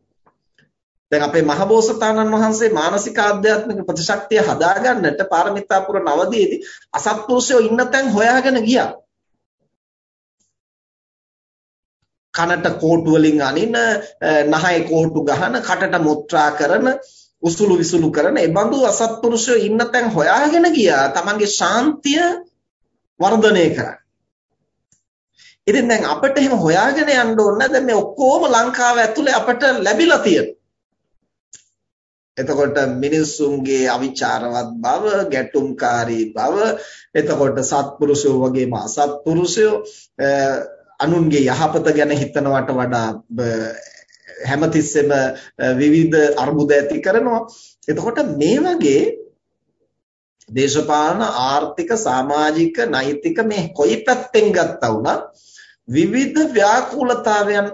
Speaker 1: දැන් අපේ මහබෝසතාණන් වහන්සේ මානසික ආධ්‍යාත්මික ප්‍රතිශක්තිය හදාගන්නට පාරමිතා පුර නවදීදී අසත්පුරුෂයෝ ඉන්න තැන් හොයාගෙන ගියා. කනට කෝටු වලින් අනින, නහයේ කෝටු ගහන, කටට මුත්‍රා කරන උසුළු විසුළු කරන ඒ බඳු අසත්පුරුෂයෝ ඉන්න තැන් හොයාගෙන ගියා තමන්ගේ ශාන්තිය වර්ධනය කරන්න. ඉතින් දැන් අපිට එහෙම හොයාගෙන යන්න ඕන දැන් මේ ඔක්කොම ලංකාව ඇතුලේ අපිට ලැබිලා තියෙනවා. එතකොට මිනිස්සුන්ගේ අවිචාරවත් බව, ගැටුම්කාරී බව, එතකොට සත්පුරුෂයෝ වගේම අසත්පුරුෂයෝ අනුන්ගේ යහපත ගැන හිතනවට වඩා හැමතිස්සෙම විවිධ අර්බුද ඇති කරනවා. එතකොට මේ වගේ දේශපාලන ආර්ථික සමාජික නෛතික මේ කොයි පැත්තෙන් ගත්තා වුණත් විවිධ ව්‍යාකූලතාවයන්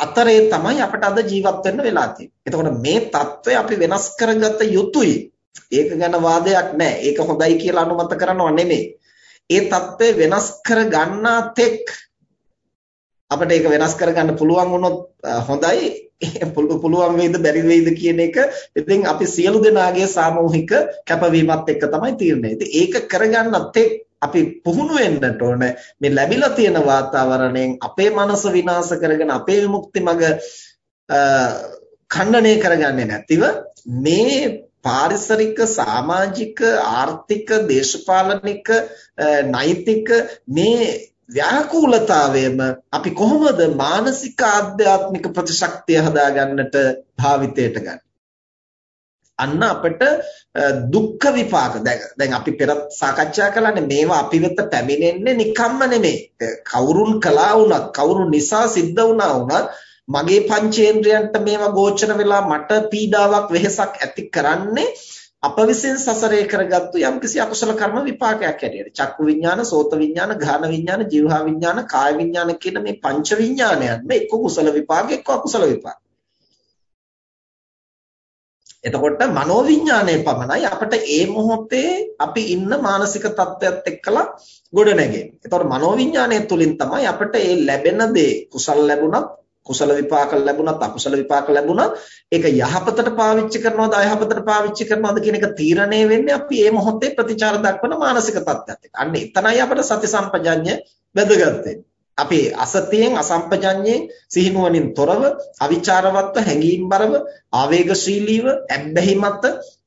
Speaker 1: අතරේ තමයි අපට අද ජීවත් වෙන්න වෙලා තියෙන්නේ. එතකොට මේ தত্ত্বය අපි වෙනස් කරගත යුතුයි. ඒක ගැන වාදයක් නැහැ. ඒක හොඳයි කියලා අනුමත කරනව නෙමෙයි. ඒ தත්ත්වය වෙනස් කර ගන්නා තෙක් අපිට ඒක වෙනස් කරගන්න පුළුවන් වුණොත් හොඳයි. පුළුවන් වේද බැරි වේද කියන එක. ඉතින් අපි සියලු දෙනාගේ සාමූහික කැපවීමත් එක්ක තමයි තීරණය. ඉතින් ඒක කරගන්න තෙක් අපි පුහුණු වෙන්නට ඕන. මේ ලැබිලා තියෙන වාතාවරණයෙන් අපේ මනස විනාශ කරගෙන අපේ විමුක්ති මඟ ඛණ්ඩණය කරගන්නේ නැතිව මේ පාරිසරික සමාජික ආර්ථික දේශපාලනික නෛතික මේ ව්‍යාකූලතාවයම අපි කොහොමද මානසික ආධ්‍යාත්මික ප්‍රතිශක්තිය හදාගන්නට භාවිතයට ගන්න. අන්න අපිට දුක්ඛ විපාක දැන් අපි පෙර සාකච්ඡා කළානේ මේවා අපි වෙත පැමිණෙන්නේ නිකම්ම නෙමෙයි. කවුරුන් කළා වුණත් කවුරු නිසා සිද්ධ වුණා වුණත් මගේ පංචේන්ද්‍රයන්ට මේවා ගෝචර වෙලා මට පීඩාවක් වෙහෙසක් ඇති කරන්නේ අප විසින් සසරේ කරගත්තු යම්කිසි අකුසල කර්ම විපාකයක් හැටියට. චක්කු විඥාන, සෝත විඥාන, ගාන විඥාන, જીවහා විඥාන, කාය විඥාන කියන මේ පංච විඥානයන් මේ එක්ක කුසල විපාක එක්ක අකුසල විපාක. එතකොට මනෝ විඥානයේ පමණයි අපිට ඒ මොහොතේ අපි ඉන්න මානසික තත්ත්වයක් එක්කලා ගොඩ නැගෙන්නේ. එතකොට මනෝ විඥානය තුලින් තමයි අපිට මේ ලැබෙන දේ කුසල ලැබුණත් කුසල විපාක ලැබුණත් අකුසල විපාක ලැබුණත් ඒක යහපතට පාවිච්චි කරනවද අයහපතට පාවිච්චි කරනවද කියන එක තීරණය වෙන්නේ අපි මේ මොහොතේ ප්‍රතිචාර දක්වන මානසික තත්ත්වයක් එක්ක. අන්න එතනයි අපිට සති සම්පජඤ්ඤය වැදගත් අපි අසතියෙන් අසම්පජඤ්ඤයෙන් සිහිනුවණින් තොරව අවිචාරවත්ව හැඟීම්බරව ආවේගශීලීව ඇබ්බැහි මත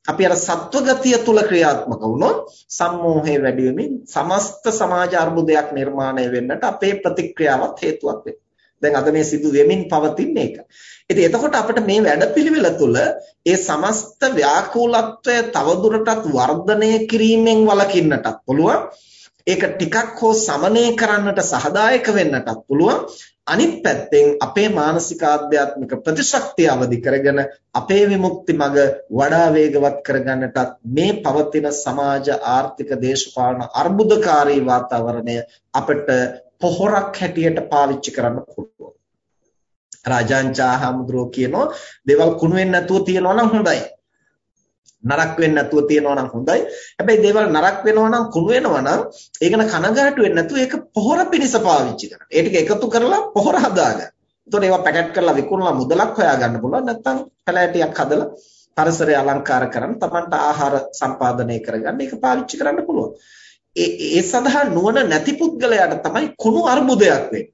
Speaker 1: අපි අර සත්වගතිය තුල ක්‍රියාත්මක වුණොත් සම්මෝහය වැඩි වෙමින් සමස්ත සමාජ අර්බුදයක් නිර්මාණය වෙන්නට අපේ ප්‍රතික්‍රියාවත් හේතුවක් වෙනවා. දැන් අද මේ සිදු වෙමින් පවතින එක. ඉතින් එතකොට අපිට මේ වැඩපිළිවෙල තුළ ඒ සමස්ත ව්‍යාකූලත්වය තවදුරටත් වර්ධනය කිරීමෙන් වළකින්නටත් පුළුවන්. ඒක ටිකක් හෝ සමනය කරන්නට සහායක වෙන්නටත් පුළුවන්. අනිත් පැත්තෙන් අපේ මානසික ආධ්‍යාත්මික ප්‍රතිශක්තිය අවදි කරගෙන අපේ විමුක්ති මඟ වඩා වේගවත් කරගන්නටත් මේ පවතින සමාජ ආර්ථික දේශපාලන අර්බුදකාරී වාතාවරණය අපිට පොහොරක් හැටියට පාවිච්චි කරන්න පුළුවන්. රාජාංචා හමුද්‍රෝ කියනවා දේවල් කුණු වෙන්නේ නැතුව තියනවා නම් හොඳයි. නරක වෙන්නේ නැතුව තියනවා නම් හොඳයි. හැබැයි දේවල් නරක වෙනවා නම් කුණු වෙනවා නම් ඒක න කනගාටු වෙන්නේ නැතුව ඒක පොහොර පිණිස පාවිච්චි කරන්න. ඒ ටික එකතු කරලා පොහොර හදාගන්න. එතකොට ඒවා පැකට් කරලා විකුණලා මුදලක් හොයාගන්න පුළුවන්. නැත්නම් පැලෑටියක් හදලා පරිසරය අලංකාර කරන්න, Tamanට ආහාර සම්පාදනය කරගන්න ඒක පාවිච්චි කරන්න පුළුවන්. ඒ සඳහා නුවණ නැති පුද්ගලයාට තමයි කුණු අර්බුදයක් වෙන්නේ.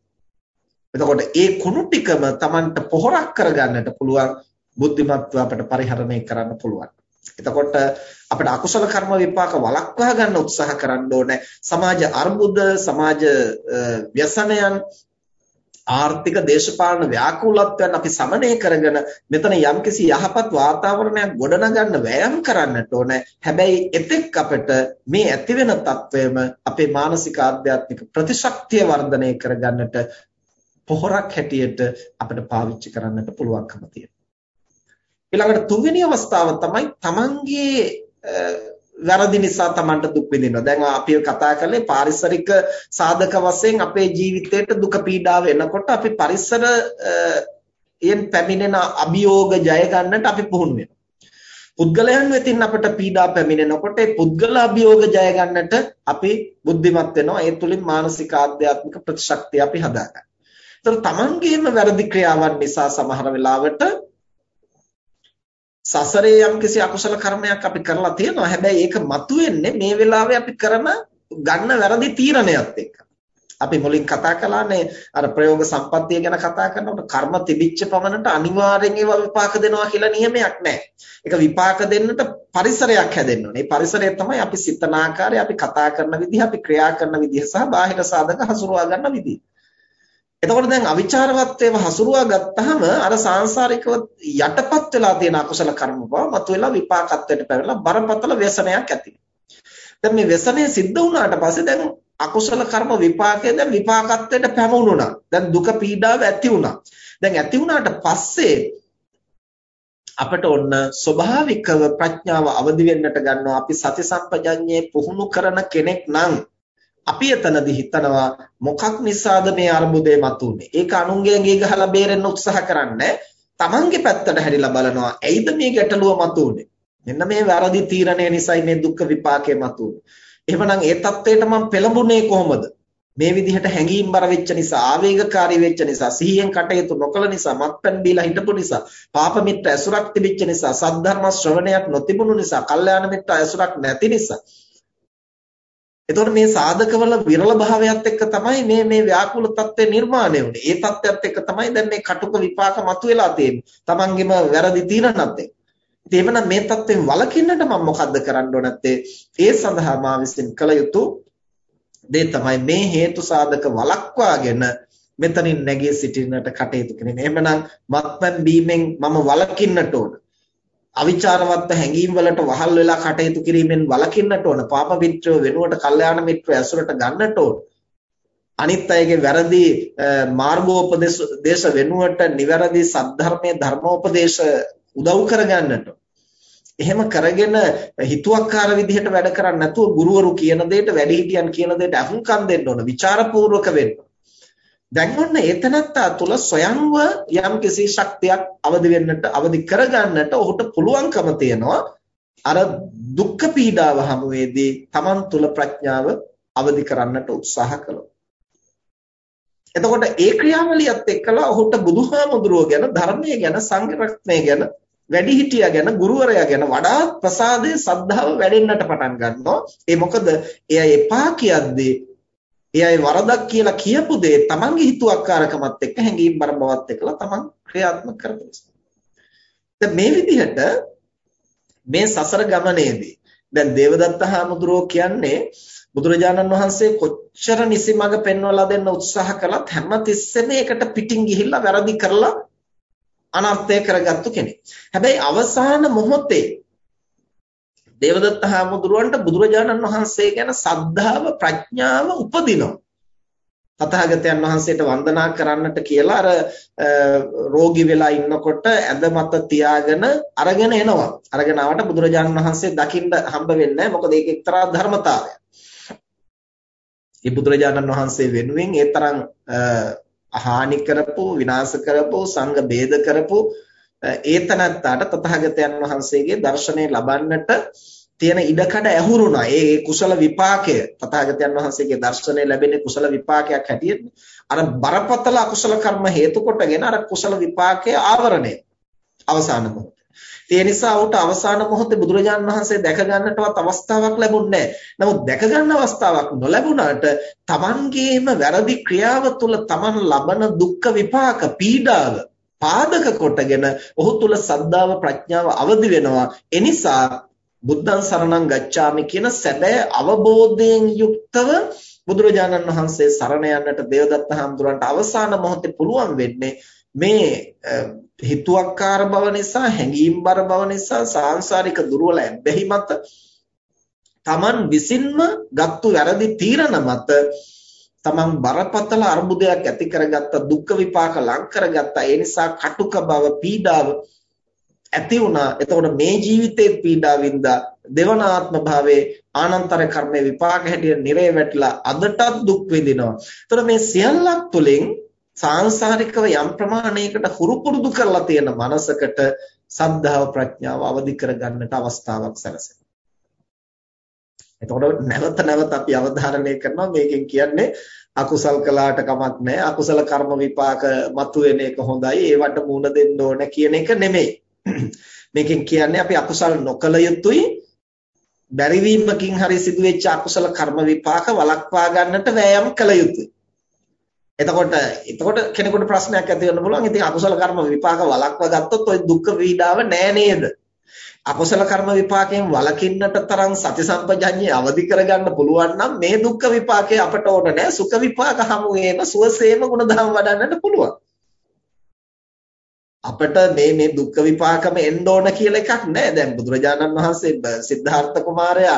Speaker 1: එතකොට ඒ කුණු ටිකම Tamanට පොහොරක් කරගන්නට පුළුවන් බුද්ධිමත්ව අපිට පරිහරණය කරන්න පුළුවන්. එතකොට අපිට අකුසල කර්ම විපාක වළක්වා ගන්න උත්සාහ කරන්න ඕනේ. සමාජ අර්බුද, සමාජ ව්‍යසනයන් ආර්ථික දේශපාලන ව්‍යාකූලත්වයන් අපි සමනය කරගෙන මෙතන යම්කිසි යහපත් වාතාවරණයක් ගොඩනගන්න වෑයම් කරන්නට ඕන. හැබැයි එතෙක් අපිට මේ ඇති වෙන තත්වයම අපේ මානසික ආධ්‍යාත්මික ප්‍රතිශක්තිය වර්ධනය කරගන්නට පොහොරක් හැටියට අපිට පාවිච්චි කරන්නට පුළුවන්කම තියෙනවා. ඊළඟට තුන්වෙනි අවස්ථාව තමයි තමන්ගේ වැරදි නිසා Tamanට දුක් විඳිනවා. දැන් අපි කතා කරන්නේ පාරිසරික සාධක වශයෙන් අපේ ජීවිතේට දුක පීඩාව එනකොට අපි පරිසර යෙන් පැමිණෙන අභියෝග ජය ගන්නට අපි පුහුණු වෙනවා. පුද්ගලයන් වෙතින් අපට පීඩා පැමිණෙනකොට ඒ පුද්ගල අභියෝග ජය ගන්නට අපි බුද්ධිමත් වෙනවා. ඒ තුලින් මානසික ආධ්‍යාත්මික ප්‍රතිශක්තිය අපි හදාගන්නවා. ඒතර තමන්ගේම වැරදි ක්‍රියාවන් නිසා සමහර වෙලාවට සසරේ යම්කිසි අකුසල කර්මයක් අපි කරලා තියෙනවා. හැබැයි ඒක මතුවෙන්නේ මේ වෙලාවේ අපි කරන ගන්න වැරදි තීරණයත් එක්ක. අපි මුලින් කතා කළානේ අර ප්‍රයෝග සම්පත්තිය ගැන කතා කරනකොට කර්ම තිබිච්ච පමණට අනිවාර්යෙන් ඒවා විපාක දෙනවා කියලා නියමයක් නැහැ. ඒක විපාක දෙන්නට පරිසරයක් හැදෙන්න ඕනේ. මේ පරිසරය තමයි අපි සිතන ආකාරය, අපි කතා කරන විදිහ, අපි ක්‍රියා කරන විදිහ සහ බාහිර සාධක හසුරුවා ගන්න විදිහ. එතකොට දැන් අවිචාරවත්වයව හසුරුවා ගත්තාම අර සාංශාරිකව යටපත් වෙලා තියෙන අකුසල කර්ම බව මතුවලා විපාකත්වයට පැවරලා බරපතල ව්‍යසනයක් ඇති දැන් මේ ව්‍යසනය සිද්ධ වුණාට පස්සේ දැන් අකුසල කර්ම විපාකය දැන් විපාකත්වයට පැමුණුණා. දැන් දුක පීඩාව ඇති වුණා. දැන් ඇති වුණාට පස්සේ අපට ඔන්න ස්වභාවිකව ප්‍රඥාව අවදි වෙන්නට ගන්නවා අපි සති සම්පජඤ්ඤේ පුහුණු කරන කෙනෙක් නම් අපි එතනදි හිතනවා මොකක් නිසාද මේ අර්බුදේ මතුනේ? ඒක අනුන්ගේ ඇඟේ ගහලා බේරෙන්න උත්සාහ කරන්නේ. Tamange පැත්තට හැරිලා බලනවා. ඇයිද මේ ගැටලුව මතුනේ? මෙන්න මේ වැරදි තීරණය නිසායි මේ දුක් විපාකේ මතුනේ. එහෙමනම් ඒ தത്വයට මම පෙළඹුණේ කොහොමද? මේ විදිහට හැඟීම්බර වෙච්ච නිසා, ආවේගකාරී වෙච්ච නිසා, සිහියෙන් කටයුතු නොකළ නිසා, මත්පැන් බීලා හිටපු නිසා, පාප මිත්‍ර ඇසුරක් තිබිච්ච නිසා, සද්ධර්ම ශ්‍රවණයක් නොතිබුණු නිසා, කල්යාණ මිත්‍ර ඇසුරක් නැති නිසා එතකොට මේ සාධකවල විරල භාවයත් එක්ක තමයි මේ මේ ව්‍යාකූල తත්ත්වය නිර්මාණය වුනේ. ඒ తත්ත්වයත් එක්ක තමයි දැන් මේ කටුක විපාක මතුවලා තියෙන්නේ. Tamangeම වැරදි තීරණත් එක්ක. ඉතින් එවනම් මේ తත්ත්වෙන් වළකින්නට මම මොකද්ද කරන්න ඕන නැත්තේ? ඒ සඳහා මා විසින් කළ යුතු දේ තමයි මේ හේතු සාධක වළක්වාගෙන මෙතනින් නැගී සිටින්නට කටයුතු කිරීම. එහෙමනම් මත්පැන් බීමෙන් මම වළකින්නට ඕන. අවිචාරවත් හැඟීම් වලට වහල් වෙලා කටයුතු කිරීමෙන් වළකින්නට ඕන. පාප මිත්‍රව වෙනුවට කල්යාණ මිත්‍රව ඇසුරට ගන්නට ඕන. අනිත් අයගේ වැරදි මාර්ගෝපදේශ වෙනුවට නිවැරදි සද්ධර්මයේ ධර්මෝපදේශ උදව් කරගන්නට එහෙම කරගෙන හිතුවක්කාර විදිහට වැඩ කරන්නේ නැතුව ගුරුවරු කියන දෙයට වැඩිහිටියන් කියන දෙයට අහුම්කම් දෙන්න ඕන ਵਿਚාරපූර්වක වෙන්න දැන් ඔන්න ඒතනත්තා තුල ස්වයංව යම් කිසි ශක්තියක් අවදි වෙන්නට අවදි කරගන්නට ඔහුට පුළුවන්කම තියෙනවා. අර දුක්ඛ පීඩාව හමුවේදී Taman තුල ප්‍රඥාව අවදි කරන්නට උත්සාහ කළොත්. එතකොට ඒ ක්‍රියාවලියත් එක්කලා ඔහුට බුදුහාමුදුරුවෝ ගැන ධර්මයේ ගැන සංඝ රත්නය ගැන වැඩිහිටියා ගැන ගුරුවරයා ගැන වඩාත් ප්‍රසාදයේ සද්ධාව වැඩෙන්නට පටන් ගන්නවා. ඒ මොකද? එයා එපා කියද්දී එයායි වරදක් කියලා කියපු දේ තමන්ගේ හිතුවක්කාරකමත් එක්ක හැඟීම් බර බවත් එක්කලා තමන් ක්‍රියාත්මක කරපු නිසා. දැන් මේ විදිහට මේ සසර ගමනේදී දැන් දේවදත්ත හාමුදුරුවෝ කියන්නේ බුදුරජාණන් වහන්සේ කොච්චර නිසිමඟ පෙන්වලා දෙන්න උත්සාහ කළත් හැම තිස්සෙම ඒකට පිටින් ගිහිල්ලා වැරදි කරලා අනර්ථය කරගත්තු කෙනෙක්. හැබැයි අවසාන මොහොතේ දේවදත්ත හාමුදුරුවන්ට බුදුරජාණන් වහන්සේ ගැන සද්ධාව ප්‍රඥාව උපදිනවා. තථාගතයන් වහන්සේට වන්දනා කරන්නට කියලා අර රෝගී වෙලා ඉන්නකොට ඇඳ මත තියාගෙන අරගෙන එනවා. අරගෙන ආවට බුදුරජාණන් වහන්සේ දකින්න හම්බ වෙන්නේ නැහැ. මොකද ඒක එක්තරා ධර්මතාවයක්. ඒ බුදුරජාණන් වහන්සේ වෙනුවෙන් ඒ තරම් හානි කරපු විනාශ කරපු සංඝ ભેද කරපු ඒතනත්තාට තථාගතයන් වහන්සේගේ දර්ශනය ලබන්නට තියෙන ඉඩකඩ ඇහුරුණා. ඒ කුසල විපාකය තථාගතයන් වහන්සේගේ දර්ශනය ලැබෙන්නේ කුසල විපාකයක් හැටියට. අර බරපතල අකුසල කර්ම හේතු කොටගෙන අර කුසල විපාකයේ ආවරණය අවසාන මොහොත. ඒ නිසා ඌට අවසාන මොහොතේ බුදුරජාණන් වහන්සේ දැක ගන්නටවත් අවස්ථාවක් ලැබුණේ නමුත් දැක ගන්න අවස්ථාවක් නොලැබුණාට Tamangeema වැරදි ක්‍රියාව තුළ Taman ලබන දුක්ඛ විපාක පීඩාව පාදක කොටගෙන ඔහු තුල සද්ධාව ප්‍රඥාව අවදි වෙනවා. එනිසා බුද්ධං සරණං ගච්ඡාමි කියන සැබෑ අවබෝධයෙන් යුක්තව බුදුරජාණන් වහන්සේ සරණ යන්නට දේවදත්ත හාමුදුරන්ට අවසාන මොහොතේ පුළුවන් වෙන්නේ මේ හිතුවක්කාර බව නිසා හැඟීම්බර බව නිසා සාංශාරික දුර්වල ඇබ්බැහි මත Taman විසින්ම ගත්තු වැරදි තීරණ මත Taman බරපතල අර්බුදයක් ඇති කරගත්ත දුක් විපාක ලං කරගත්ත ඒ නිසා කටුක බව පීඩාව ඇති වුණා එතකොට මේ ජීවිතේ පීඩාවින්ද දෙවනාත්ම භාවයේ ආනන්තර කර්මේ විපාක හැටියට නිරේ වැටලා අදටත් දුක් විඳිනවා. එතකොට මේ සියල්ලක් තුළින් සාංශාරිකව යම් ප්‍රමාණයකට හුරු පුරුදු කරලා තියෙන මනසකට සද්ධාව ප්‍රඥාව අවදි කරගන්නට අවස්ථාවක් සැලසෙනවා. එතකොට නැවත නැවත අපි අවධාරණය කරනවා මේකෙන් කියන්නේ අකුසල් කළාට කමක් නැහැ. අකුසල කර්ම විපාක මතුවෙන එක හොඳයි. ඒවට මුහුණ දෙන්න ඕන කියන එක නෙමෙයි. මේකෙන් කියන්නේ අපි අකුසල් නොකළ යුතුයි. බැරිවීමකින් හරි සිදුවෙච්ච අකුසල කර්ම විපාක වළක්වා ගන්නට වෑයම් කළ යුතුයි. එතකොට එතකොට කෙනෙකුට ප්‍රශ්නයක් ඇති වෙන්න පුළුවන්. ඉතින් අකුසල කර්ම විපාක වළක්වා ගත්තොත් ওই දුක් පීඩාව නෑ නේද? අකුසල කර්ම විපාකයෙන් වළකින්නට තරම් සති සම්පජඤ්ඤය අවදි කරගන්න පුළුවන් නම් මේ දුක් විපාකේ අපට ඕන නෑ. සුඛ විපාක හමුවේම සුවසේම ගුණධම් වඩන්නට පුළුවන්. අපිට මේ මේ දුක්ඛ විපාකම එන්න ඕන කියලා එකක් නැහැ. දැන් බුදුරජාණන් වහන්සේ සිද්ධාර්ථ කුමාරයා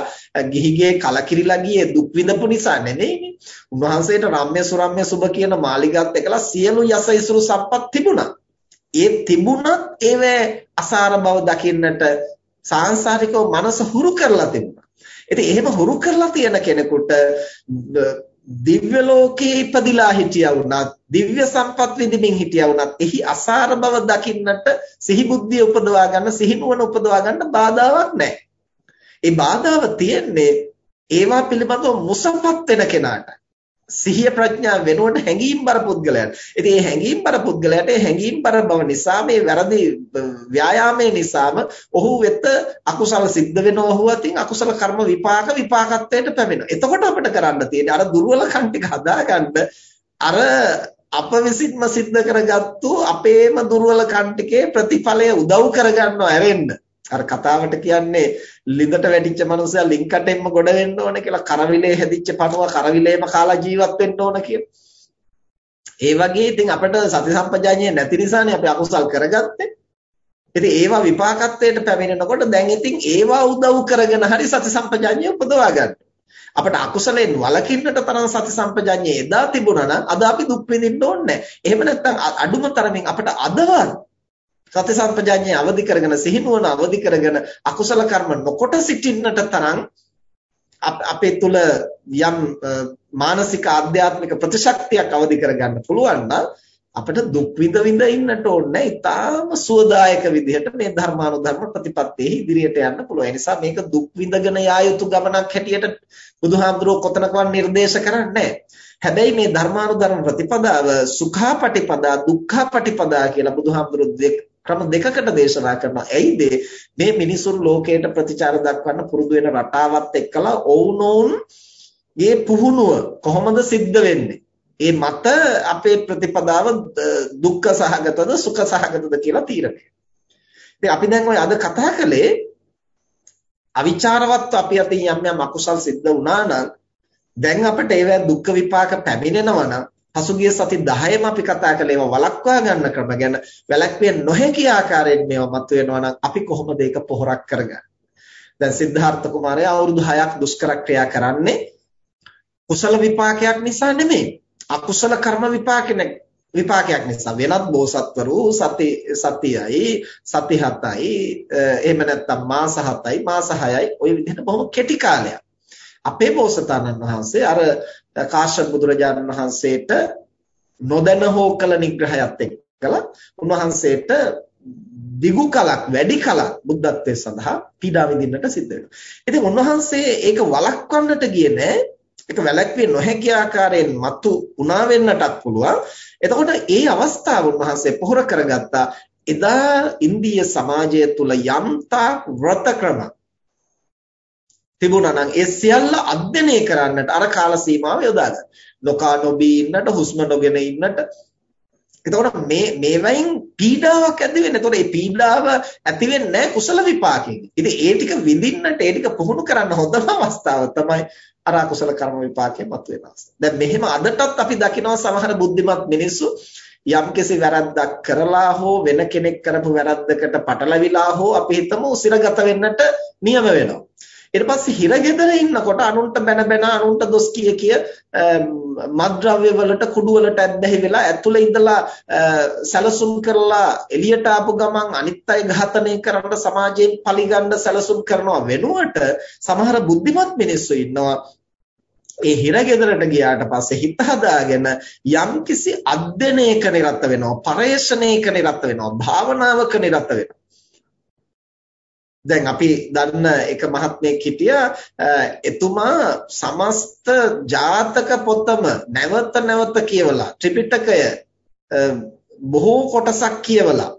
Speaker 1: ගිහිගේ කලකිරිලා ගියේ දුක් විඳපු නිසා නෙමෙයිනේ. උන්වහන්සේට රම්‍ය සුරම්‍ය සුබ කියන මාලිගාත් එකලා සියලු යස ඉසුරු සම්පත් තිබුණා. ඒ තිබුණත් ඒවේ අසාර බව දකින්නට සාංශාරිකව මනස හුරු කරලා තිබුණා. ඉතින් එහෙම හුරු කරලා තියෙන කෙනෙකුට දිව්‍ය ලෝකයේ ඉපදිලා හිටියා වුණත් දිව්‍ය සම්පත් විඳින්මින් හිටියා වුණත් එහි අසාර බව දකින්නට සිහි බුද්ධිය උපදවා ගන්න සිහි නුවණ උපදවා ගන්න බාධාවක් නැහැ. ඒ බාධාව තියෙන්නේ ඒවා පිළිබඳව මුසපත් වෙන කෙනාට. සිහිය ප්‍රඥා වෙනුවට හැඟීම්බර පුද්ගලයන්. ඉතින් මේ හැඟීම්බර පුද්ගලයාට හැඟීම්බර බව නිසා මේ වැරදි ව්‍යායාමයේ නිසාම ඔහු වෙත අකුසල සිද්ධ වෙනවා ඔහු අතින් අකුසල කර්ම විපාක විපාකත්වයට පැමිණෙනවා. එතකොට අපිට කරන්න තියෙන්නේ අර දුර්වලකම් ටික හදාගන්න අර අප විසින්ම සිද්ධ කරගත්තු අපේම දුර්වලකම් ටිකේ ප්‍රතිඵලය උදව් කරගන්නව ඇරෙන්න. අර කතාවට කියන්නේ ලිඳට වැටිච්ච මනුස්සයා ලින්කටෙන්ම ගොඩ වෙන්න ඕන කියලා කරවිලේ හැදිච්ච පණුව කරවිලේම කාලා ජීවත් වෙන්න ඕන කියලා. ඒ වගේ ඉතින් අපිට සති සම්පජාඤ්ඤය නැති නිසානේ අපි අකුසල් කරගත්තේ. ඉතින් ඒවා විපාකත්වයට පැමිණෙනකොට දැන් ඉතින් ඒවා උදව් කරගෙන හරි සති සම්පජාඤ්ඤය උපදවා ගන්න. අපට අකුසලයෙන් වළකින්නට තරම් සති සම්පජාඤ්ඤය එදා තිබුණා නම් අද අපි දුක් විඳින්න ඕනේ නැහැ. එහෙම නැත්නම් අඩුම තරමින් අපට අදවත් සති සම්පජාඤ්ඤය අවදි කරගෙන සිහිනුවන අවදි කරගෙන අකුසල කර්ම නොකොට සිටින්නට තරම් අපේ තුල යම් මානසික ආධ්‍යාත්මික ප්‍රතිශක්තියක් අවදි කරගන්න පුළුවන් නම් අපිට දුක් විඳ විඳ ඉන්නට ඕනේ ඉතාම සුවදායක විදිහට මේ ධර්මානුධර්ම ප්‍රතිපත්තියේ ඉදිරියට යන්න පුළුවන්. ඒ නිසා මේක දුක් විඳගෙන යා යුතු ගමනක් හැටියට බුදුහාමුදුරුවෝ කොතනකවත් නිර්දේශ කරන්නේ හැබැයි මේ ධර්මානුධර්ම ප්‍රතිපදාව සුඛාපටිපදා දුක්ඛාපටිපදා කියලා බුදුහාමුදුරුවෝ ක්‍රම දෙකකට දේශනා කරනවා. ඇයිද මේ මිනිසුන් ලෝකයට ප්‍රතිචාර දක්වන්න පුරුදු වෙන රටාවත් එක්කලා ඔවුනොවුන්ගේ පුහුණුව කොහොමද සිද්ධ වෙන්නේ? ඒ මත අපේ ප්‍රතිපදාව දුක්ඛ සහගතද සුඛ සහගතද කියලා තීරණය. ඉතින් අපි දැන් ඔය අද කතා කළේ අවිචාරවත්ව අපි අතින් යම් යම් අකුසල් සිද්ධ වුණා නම් දැන් අපිට ඒවැ දුක්ඛ විපාක පැමිණෙනවා නම් පසුගිය සති 10ම අපි කතා කළේ ඒවා වළක්වා ගන්න ක්‍රම ගැන. වැළැක්විය නොහැකි ආකාරයෙන් මේවා මතුවෙනවා නම් අපි කොහොමද ඒක පොහොරක් කරගන්නේ? දැන් සිද්ධාර්ථ කුමාරයා අවුරුදු 6ක් දුෂ්කර ක්‍රියා කරන්නේ කුසල විපාකයක් නිසා නෙමෙයි අකුසල කර්ම විපාකනේ විපාකයක් නිසා. වෙනත් බෝසත්වරු සති සතියයි සති හතයි එහෙම නැත්නම් මාස හතයි මාස හයයි ওই විදිහට බොහොම කෙටි කාලයක්. අපේ බෝසතාණන් වහන්සේ අර කාශ්‍යප බුදුරජාණන් වහන්සේට නොදැන හෝ කළ නිග්‍රහයත් එක්කලා උන්වහන්සේට දිගු කලක් වැඩි කලක් බුද්ධත්වයේ සඳහා පීඩා විඳින්නට සිද්ධ වෙනවා. ඉතින් උන්වහන්සේ ඒක වළක්වන්නට ගියේ නෑ. ඒක වැළැක්විය නොහැකි ආකාරයෙන් මතු උනා වෙන්නටත් පුළුවන්. එතකොට ඒ අවස්ථාව උන්වහන්සේ පොහොර කරගත්තා. එදා ඉන්දිය සමාජය තුල යම්තා ව්‍රත ක්‍රම තිබුණා නම් ඒ සියල්ල අධ්‍යයනය කරන්නට අර කාල සීමාව යොදා ගන්න. නොකා නොබී ඉන්නට, හුස්ම නොගෙන ඉන්නට. එතකොට මේ මේවයින් පීඩාවක් ඇති වෙන්නේ. එතකොට මේ පීඩාව ඇති වෙන්නේ නැහැ කුසල විපාකයෙන්. ඉතින් ඒ ටික විඳින්නට, ඒ ටික පුහුණු කරන්න හොඳම අවස්ථාව තමයි අර අකුසල කර්ම විපාකයෙන් මතුවෙන අවස්ථාව. දැන් මෙහෙම අදටත් අපි දකිනවා සමහර බුද්ධිමත් මිනිස්සු යම්කිසි වැරද්දක් කරලා හෝ වෙන කෙනෙක් කරපු වැරද්දකට පටලවිලා හෝ අපි හිතමු සිරගත වෙන්නට නියම වෙනවා. ඊට පස්සේ හිරගෙදර ඉන්නකොට අනුන්ට බැන බැන අනුන්ට දොස් කිය කිය මත්ද්‍රව්‍ය වලට කුඩු වලට ඇබ්බැහි වෙලා ඇතුළේ ඉඳලා සැලසුම් කරලා එළියට ආපු ගමන් අනිත් අය ඝාතනය කරන්න සමාජයෙන් පරිගන්න සැලසුම් කරනවා වෙනුවට සමහර බුද්ධිමත් මිනිස්සු ඉන්නවා. ඒ හිරගෙදරට ගියාට පස්සේ හිත හදාගෙන යම්කිසි අධ්‍යයනයක නිරත වෙනවා පරේක්ෂණයක නිරත වෙනවා භාවනාවක නිරත වෙනවා. දැන් අපි දන්න එක මහත්මයෙක් හිටියා එතුමා සමස්ත ජාතක පොතම නැවත නැවත කියවලා ත්‍රිපිටකය බොහෝ කොටසක් කියවලා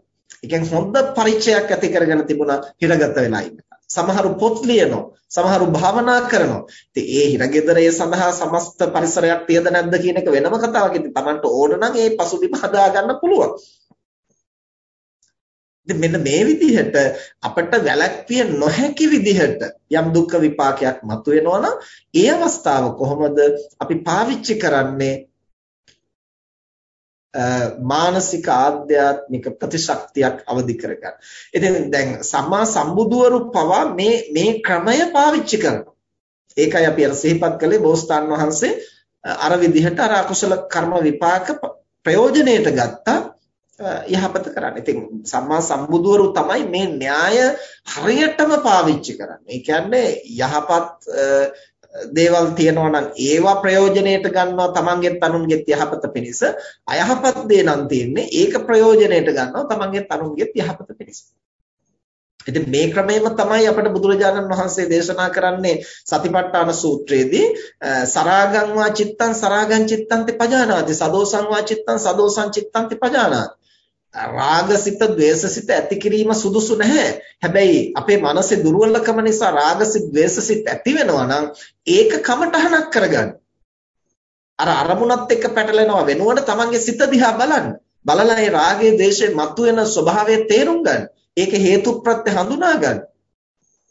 Speaker 1: ඒ හොඳ පරිචයක් ඇති කරගෙන තිබුණා හිරගත වෙලා ඉන්න. සමහරු පොත් ලියනවා, සමහරු භාවනා කරනවා. ඉතින් ඒ හිරගෙදරේ සඳහා සමස්ත පරිසරයක් තියද නැද්ද කියන එක වෙනම කතාවක්. ඉතින් Tamanට ඕන නම් ඒ පසුබිම හදා ගන්න පුළුවන්. ඉතින් මෙන්න මේ විදිහට අපිට වැළැක්විය නොහැකි විදිහට යම් දුක් විපාකයක් මතුවෙනවා නම් ඒ අවස්ථාව කොහොමද අපි පාවිච්චි කරන්නේ මානසික ආධ්‍යාත්මික ප්‍රතිශක්තියක් අවදි කරගන්න. ඉතින් දැන් සම්මා සම්බුදුවරු පවා මේ මේ ක්‍රමය පාවිච්චි කරනවා. ඒකයි අපි අර සිහිපත් කළේ බෝසතාන් වහන්සේ අර විදිහට අර අකුසල කර්ම විපාක ප්‍රයෝජනෙට ගත්තා යහපත කරන්නේ. ඉතින් සම්මා සම්බුදුවරු තමයි මේ න්‍යාය හරියටම පාවිච්චි කරන්නේ. ඒ කියන්නේ යහපත් දේවල් තියෙනවා නම් ඒවා ප්‍රයෝජනෙට ගන්නවා තමන්ගෙත් අනුන්ගෙත් යහපත පිණිස අයහපත් දේ නම් තියෙන්නේ ඒක ප්‍රයෝජනෙට ගන්නවා තමන්ගෙත් අනුන්ගෙත් යහපත පිණිස. ඉතින් මේ ක්‍රමයම තමයි අපිට බුදුරජාණන් වහන්සේ දේශනා කරන්නේ සතිපට්ඨාන සූත්‍රයේදී සරාගං වා චිත්තං සරාගං චිත්තං තිපජානාති සදෝසං වා චිත්තං සදෝසං චිත්තං තිපජානාති රාගසිත, ద్వේසසිත ඇති කිරීම සුදුසු නැහැ. හැබැයි අපේ මනසේ දුර්වලකම නිසා රාගසිත, ద్వේසසිත ඇති වෙනවා නම් ඒක කමටහනක් කරගන්න. අර අරමුණත් එක්ක පැටලෙනවා වෙනුවට තමන්ගේ සිත දිහා බලන්න. බලලා ඒ රාගයේ, ద్వේෂයේ මතුවෙන ස්වභාවය තේරුම් ගන්න. ඒක හේතුප්‍රත්‍ය හඳුනා ගන්න.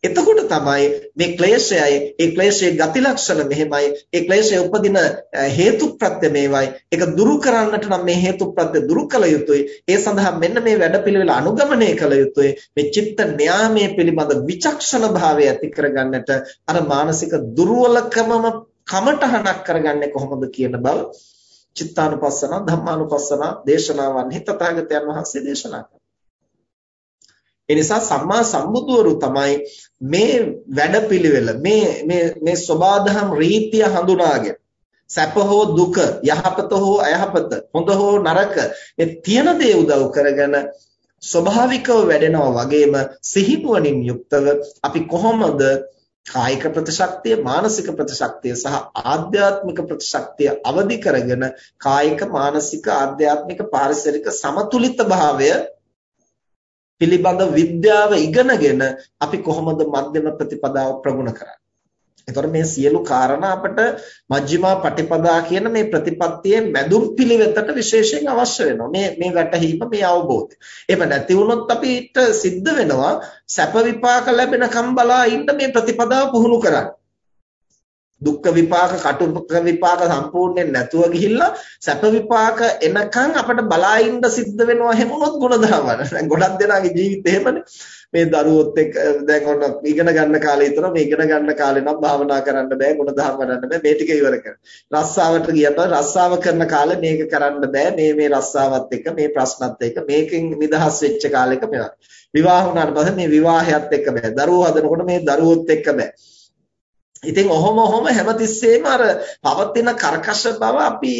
Speaker 1: එතකොට තමයි මේ ක්ලේශයයි ඒ ක්ලේශයේ ගති ලක්ෂණ මෙහෙමයි ඒ ක්ලේශයේ උපදින හේතු ප්‍රත්‍ය මේවයි. ඒක දුරු කරන්නට නම් මේ හේතු ප්‍රත්‍ය දුරු කළ යුතුයි. ඒ සඳහා මෙන්න මේ වැඩපිළිවෙල අනුගමනය කළ යුතුයි. මේ චිත්ත න්යාමයේ පිළිබඳ විචක්ෂණ භාවය ඇති කරගන්නට අර මානසික දුර්වලකමම කමටහනක් කරගන්නේ කොහොමද කියන බව චිත්තානුපස්සන ධම්මානුපස්සන දේශනාවන්හි තථාගතයන් වහන්සේ දේශනා කළා. ඒ නිසා සම්මා සම්බුදුවරු තමයි මේ වැඩපිළිවෙල මේ මේ මේ සබාධම් රීතිය හඳුනාගෙන සැප හෝ දුක යහපත හෝ අයහපත හොඳ හෝ නරක මේ තියෙන දේ උදව් කරගෙන ස්වභාවිකව වැඩෙනවා වගේම සිහිනුවණින් යුක්තව අපි කොහොමද කායික ප්‍රතිශක්තිය මානසික ප්‍රතිශක්තිය සහ ආධ්‍යාත්මික ප්‍රතිශක්තිය අවදි කරගෙන කායික මානසික ආධ්‍යාත්මික පාරිසරික සමතුලිත භාවය පිළිබඳ විද්‍යාව ඉගෙනගෙන අපි කොහොමද මධ්‍යම ප්‍රතිපදාව ප්‍රගුණ කරන්නේ. එතකොට මේ සියලු කාරණා අපට මජ්ක්‍ධිමා පටිපදා කියන මේ ප්‍රතිපත්තියේ මැදුම් පිළිවෙතට විශේෂයෙන් අවශ්‍ය වෙනවා. මේ මේ වැටහීම මේ අවබෝධය. එහෙම නැති වුණොත් අපිට සිද්ධ වෙනවා සැප විපාක ලැබෙනකම් බලා ඉන්න මේ ප්‍රතිපදාව පුහුණු කරන්න. දුක්ඛ විපාක කටුක විපාක සම්පූර්ණයෙන් නැතුව ගිහිල්ලා සැප විපාක එනකන් අපිට බලා ඉන්න සිද්ධ වෙනවා හැමොත් ගුණධර්ම දැන් ගොඩක් දෙනාගේ ජීවිතේ එහෙමනේ. මේ දරුවොත් එක්ක දැන් ඔන්න ඉගෙන ගන්න කාලේ විතර මේ ඉගෙන ගන්න කාලේ නම් භාවනා කරන්න බෑ ගුණධර්ම වඩන්න බෑ. මේ ටික ඉවර කරන්න රස්සාවට ගියට රස්සාව කරන කාලේ මේක කරන්න බෑ. මේ මේ රස්සාවත් එක්ක මේ ප්‍රශ්නත් එක්ක මේකෙන් නිදහස් වෙච්ච කාලෙක මේවා විවාහ වුණාට පස්සේ මේ විවාහයත් එක්ක බෑ. දරුවෝ හදනකොට මේ දරුවොත් එක්ක බෑ. ඉතින් ඔහොම ඔහොම හැමතිස්සෙම අර පවතින කර්කශ බව අපි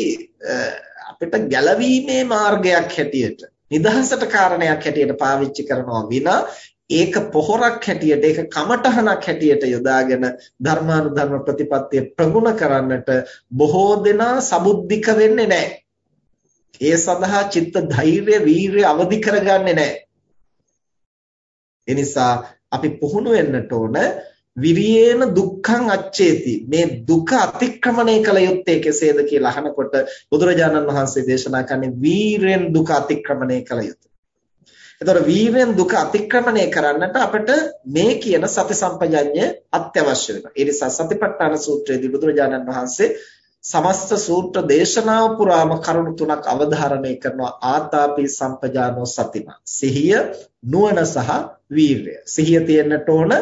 Speaker 1: අපිට ගැලවීමේ මාර්ගයක් හැටියට නිදහසට කාරණයක් හැටියට පාවිච්චි කරනවා විනා ඒක පොහොරක් හැටියට ඒක කමටහනක් හැටියට යොදාගෙන ධර්මානුධර්ම ප්‍රතිපත්තිය ප්‍රගුණ කරන්නට බොහෝ දෙනා සබුද්ධික වෙන්නේ නැහැ. ඒ සඳහා චිත්ත ධෛර්ය වීරිය අවදි කරගන්නේ නැහැ. ඒ නිසා අපි පුහුණු වෙන්නට ඕන විරියේන දුක්ඛං අච්චේති මේ දුක අතික්‍රමණය කළ යුත්තේ කෙසේද කියලා අහනකොට බුදුරජාණන් වහන්සේ දේශනා කරන්නේ වීරෙන් දුක අතික්‍රමණය කළ යුතුය. එතකොට වීරෙන් දුක අතික්‍රමණය කරන්නට අපිට මේ කියන සති සම්පජඤ්ඤය අත්‍යවශ්‍ය වෙනවා. ඒ නිසා සතිපට්ඨාන සූත්‍රයේදී බුදුරජාණන් වහන්සේ සමස්ත සූත්‍ර දේශනාව පුරාම කරුණු තුනක් අවධාරණය කරනවා ආතාපි සම්පජානෝ සතිමා. සිහිය, නුවණ සහ වීරය. සිහිය තියෙන්නට ඕන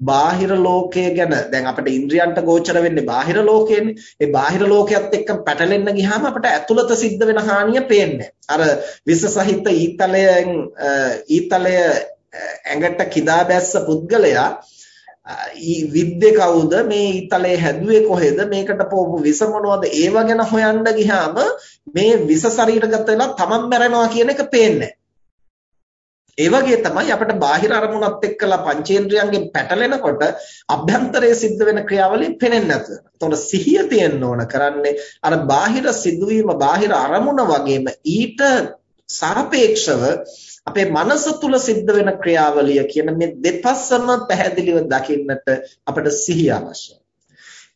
Speaker 1: බාහිර ලෝකය ගැන දැන් අපිට ඉන්ද්‍රියන්ට ගෝචර වෙන්නේ බාහිර ලෝකයනේ. ඒ බාහිර ලෝකයක් එක්ක පැටලෙන්න ගියාම අපිට ඇතුළත සිද්ධ වෙන හානිය පේන්නේ. අර විස සහිත ඊතලයෙන් ඊතලය ඇඟට කිදා බැස්ස පුද්ගලයා විද්දේ කවුද? මේ ඊතලේ හැදුවේ කොහෙද? මේකට පොපු විස මොනවද? ඒව ගැන හොයන්න ගියාම මේ විස ශරීරගත වෙලා තමන් මැරෙනවා කියන එක පේන්නේ ඒ වගේ තමයි අපිට බාහිර අරමුණත් එක්කලා පංචේන්ද්‍රයන්ගෙන් පැටලෙනකොට අභ්‍යන්තරයේ සිද්ධ වෙන ක්‍රියාවලිය පේන්නේ නැතුව. එතකොට සිහිය තියෙන්න ඕන කරන්නේ අර බාහිර සිදුවීම බාහිර අරමුණ වගේම ඊට සාපේක්ෂව අපේ මනස තුල සිද්ධ වෙන ක්‍රියාවලිය කියන මේ දෙපස්සම පැහැදිලිව දකින්නට අපිට සිහිය අවශ්‍යයි.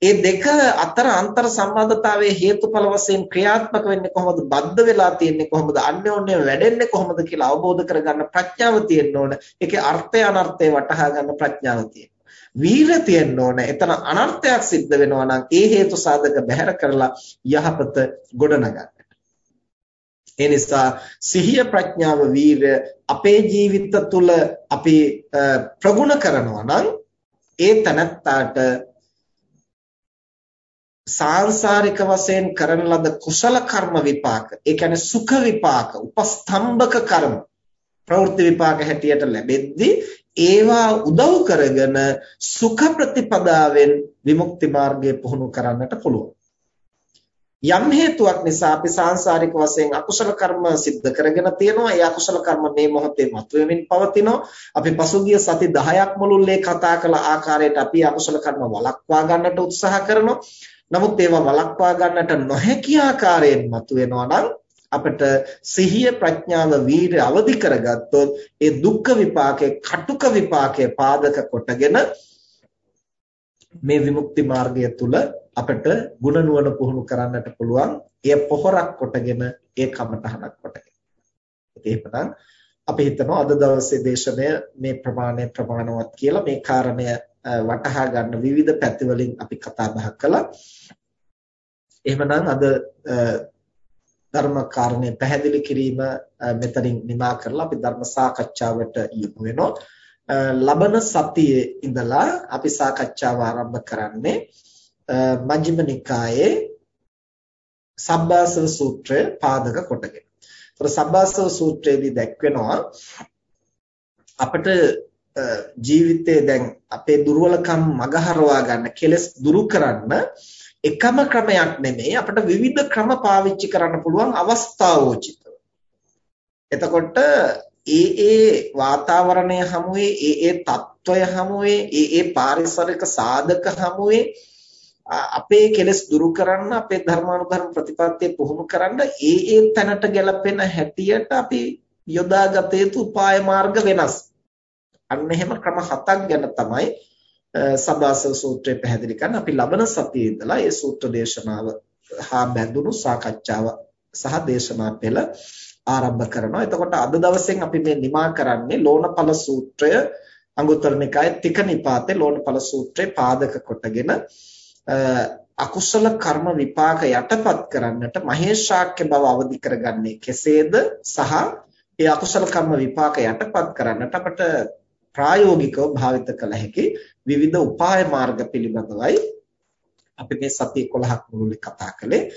Speaker 1: ඒ දෙක අතර අන්තර් සම්බන්ධතාවයේ හේතුඵල වශයෙන් ක්‍රියාත්මක වෙන්නේ කොහොමද? බද්ධ වෙලා තියෙන්නේ කොහොමද? අන්‍යෝන්‍ය වැඩෙන්නේ කොහොමද කියලා අවබෝධ කරගන්න ප්‍රඥාව තියෙන්න ඕන. ඒකේ අර්ථය අනර්ථය වටහා ගන්න ප්‍රඥාව තියෙන්න වීරය තියෙන්න ඕන. එතන අනර්ථයක් සිද්ධ වෙනවා නම් ඒ හේතු සාධක බැහැර කරලා යහපත ගොඩනගන්න. ඒ නිසා සිහිය ප්‍රඥාව වීරය අපේ ජීවිත තුළ අපි ප්‍රගුණ කරනවා නම් ඒ තනත්තාට සාංශාරික වශයෙන් කරන ලද කුසල කර්ම විපාක ඒ කියන්නේ සුඛ විපාක උපස්තම්භක කර්ම ප්‍රවෘත්ති විපාක හැටියට ලැබෙද්දී ඒවා උදව් කරගෙන සුඛ ප්‍රතිපදාවෙන් විමුක්ති මාර්ගය පුහුණු කරන්නට පුළුවන්. යම් හේතුවක් නිසා අපි සාංශාරික වශයෙන් අකුසල කර්ම සිද්ධ කරගෙන තියෙනවා. ඒ අකුසල කර්ම මේ මොහොතේ මතුවෙමින් පවතිනවා. අපි පසුගිය සති 10ක් මුළුල්ලේ කතා කළ ආකාරයට අපි අකුසල කර්ම වළක්වා ගන්නට උත්සාහ කරනවා. නමුත් ඒවා වළක්වා ගන්නට නොහැකි ආකාරයෙන් මතුවෙනවා නම් අපට සිහිය ප්‍රඥාව වීරිය අවදි කරගත්තොත් ඒ දුක්ඛ විපාකේ කටුක විපාකේ පාදක කොටගෙන මේ විමුක්ති මාර්ගය තුල අපිට ಗುಣ නුවණ පුහුණු කරන්නට පුළුවන් එය පොහොරක් කොටගෙන ඒ කමටහනක් කොටගෙන. එහෙනම් අපි හිතනවා අද දවසේ දේශනය මේ ප්‍රමාණය ප්‍රමාණවත් කියලා මේ කාරණය වටහා ගන්න විවිධ පැතිවලින් අපි කතා බහ කළා. එහෙමනම් අද ධර්ම කාරණේ පැහැදිලි කිරීම මෙතනින් නිමා කරලා අපි ධර්ම සාකච්ඡාවට යොමු වෙනවා. ලබන සතියේ ඉඳලා අපි සාකච්ඡාව ආරම්භ කරන්නේ මජ්ක්‍ධිම නිකායේ සබ්බාසව සූත්‍රය පාදක කොටගෙන. ඒතර සබ්බාසව සූත්‍රයේදී දැක්වෙනවා අපිට ජීවිතේ දැන් අපේ දුර්වලකම් මගහරවා ගන්න කෙලස් දුරු කරන්න එකම ක්‍රමයක් නෙමෙයි අපිට විවිධ ක්‍රම පාවිච්චි කරන්න පුළුවන් අවස්ථාවෝචිතව. එතකොට ඒ ඒ වාතාවරණය හමුවේ ඒ ඒ తত্ত্বය හමුවේ ඒ ඒ පාරිසරික සාධක හමුවේ අපේ කෙලෙස් දුරු කරන්න අපේ ධර්මානුධර්ම ප්‍රතිපත්තිය පුහුණු කරන්න ඒ ඒ තැනට ගැලපෙන හැටියට අපි යොදාගත යුතු උපාය මාර්ග වෙනස්. අන්න එහෙම ක්‍රම හතක් ගැන තමයි සබාසව සූත්‍රය පැහැදිලි කරන්නේ. අපි ලබන සතියේ ඉඳලා මේ සූත්‍ර දේශනාව හා බැඳුණු සාකච්ඡාව සහ දේශනා පෙළ ආරම්භ කරනවා. එතකොට අද දවසෙන් අපි මේ නිමා කරන්නේ ලෝණපල සූත්‍රය අංගුත්තර නිකායේ තික නිපාතේ ලෝණපල සූත්‍රේ පාදක කොටගෙන අකුසල කර්ම විපාක යටපත් කරන්නට මහේශාක්‍ය බව අවදි කරගන්නේ කෙසේද සහ ඒ අකුසල කර්ම විපාක යටපත් කරන්නට අපට ප්‍රායෝගිකව භාවිත කළ හැකි විවිධ උපාය මාර්ග පිළිබඳවයි අපි මේ සති 11ක් මුළුල්ලේ කතා කළේ.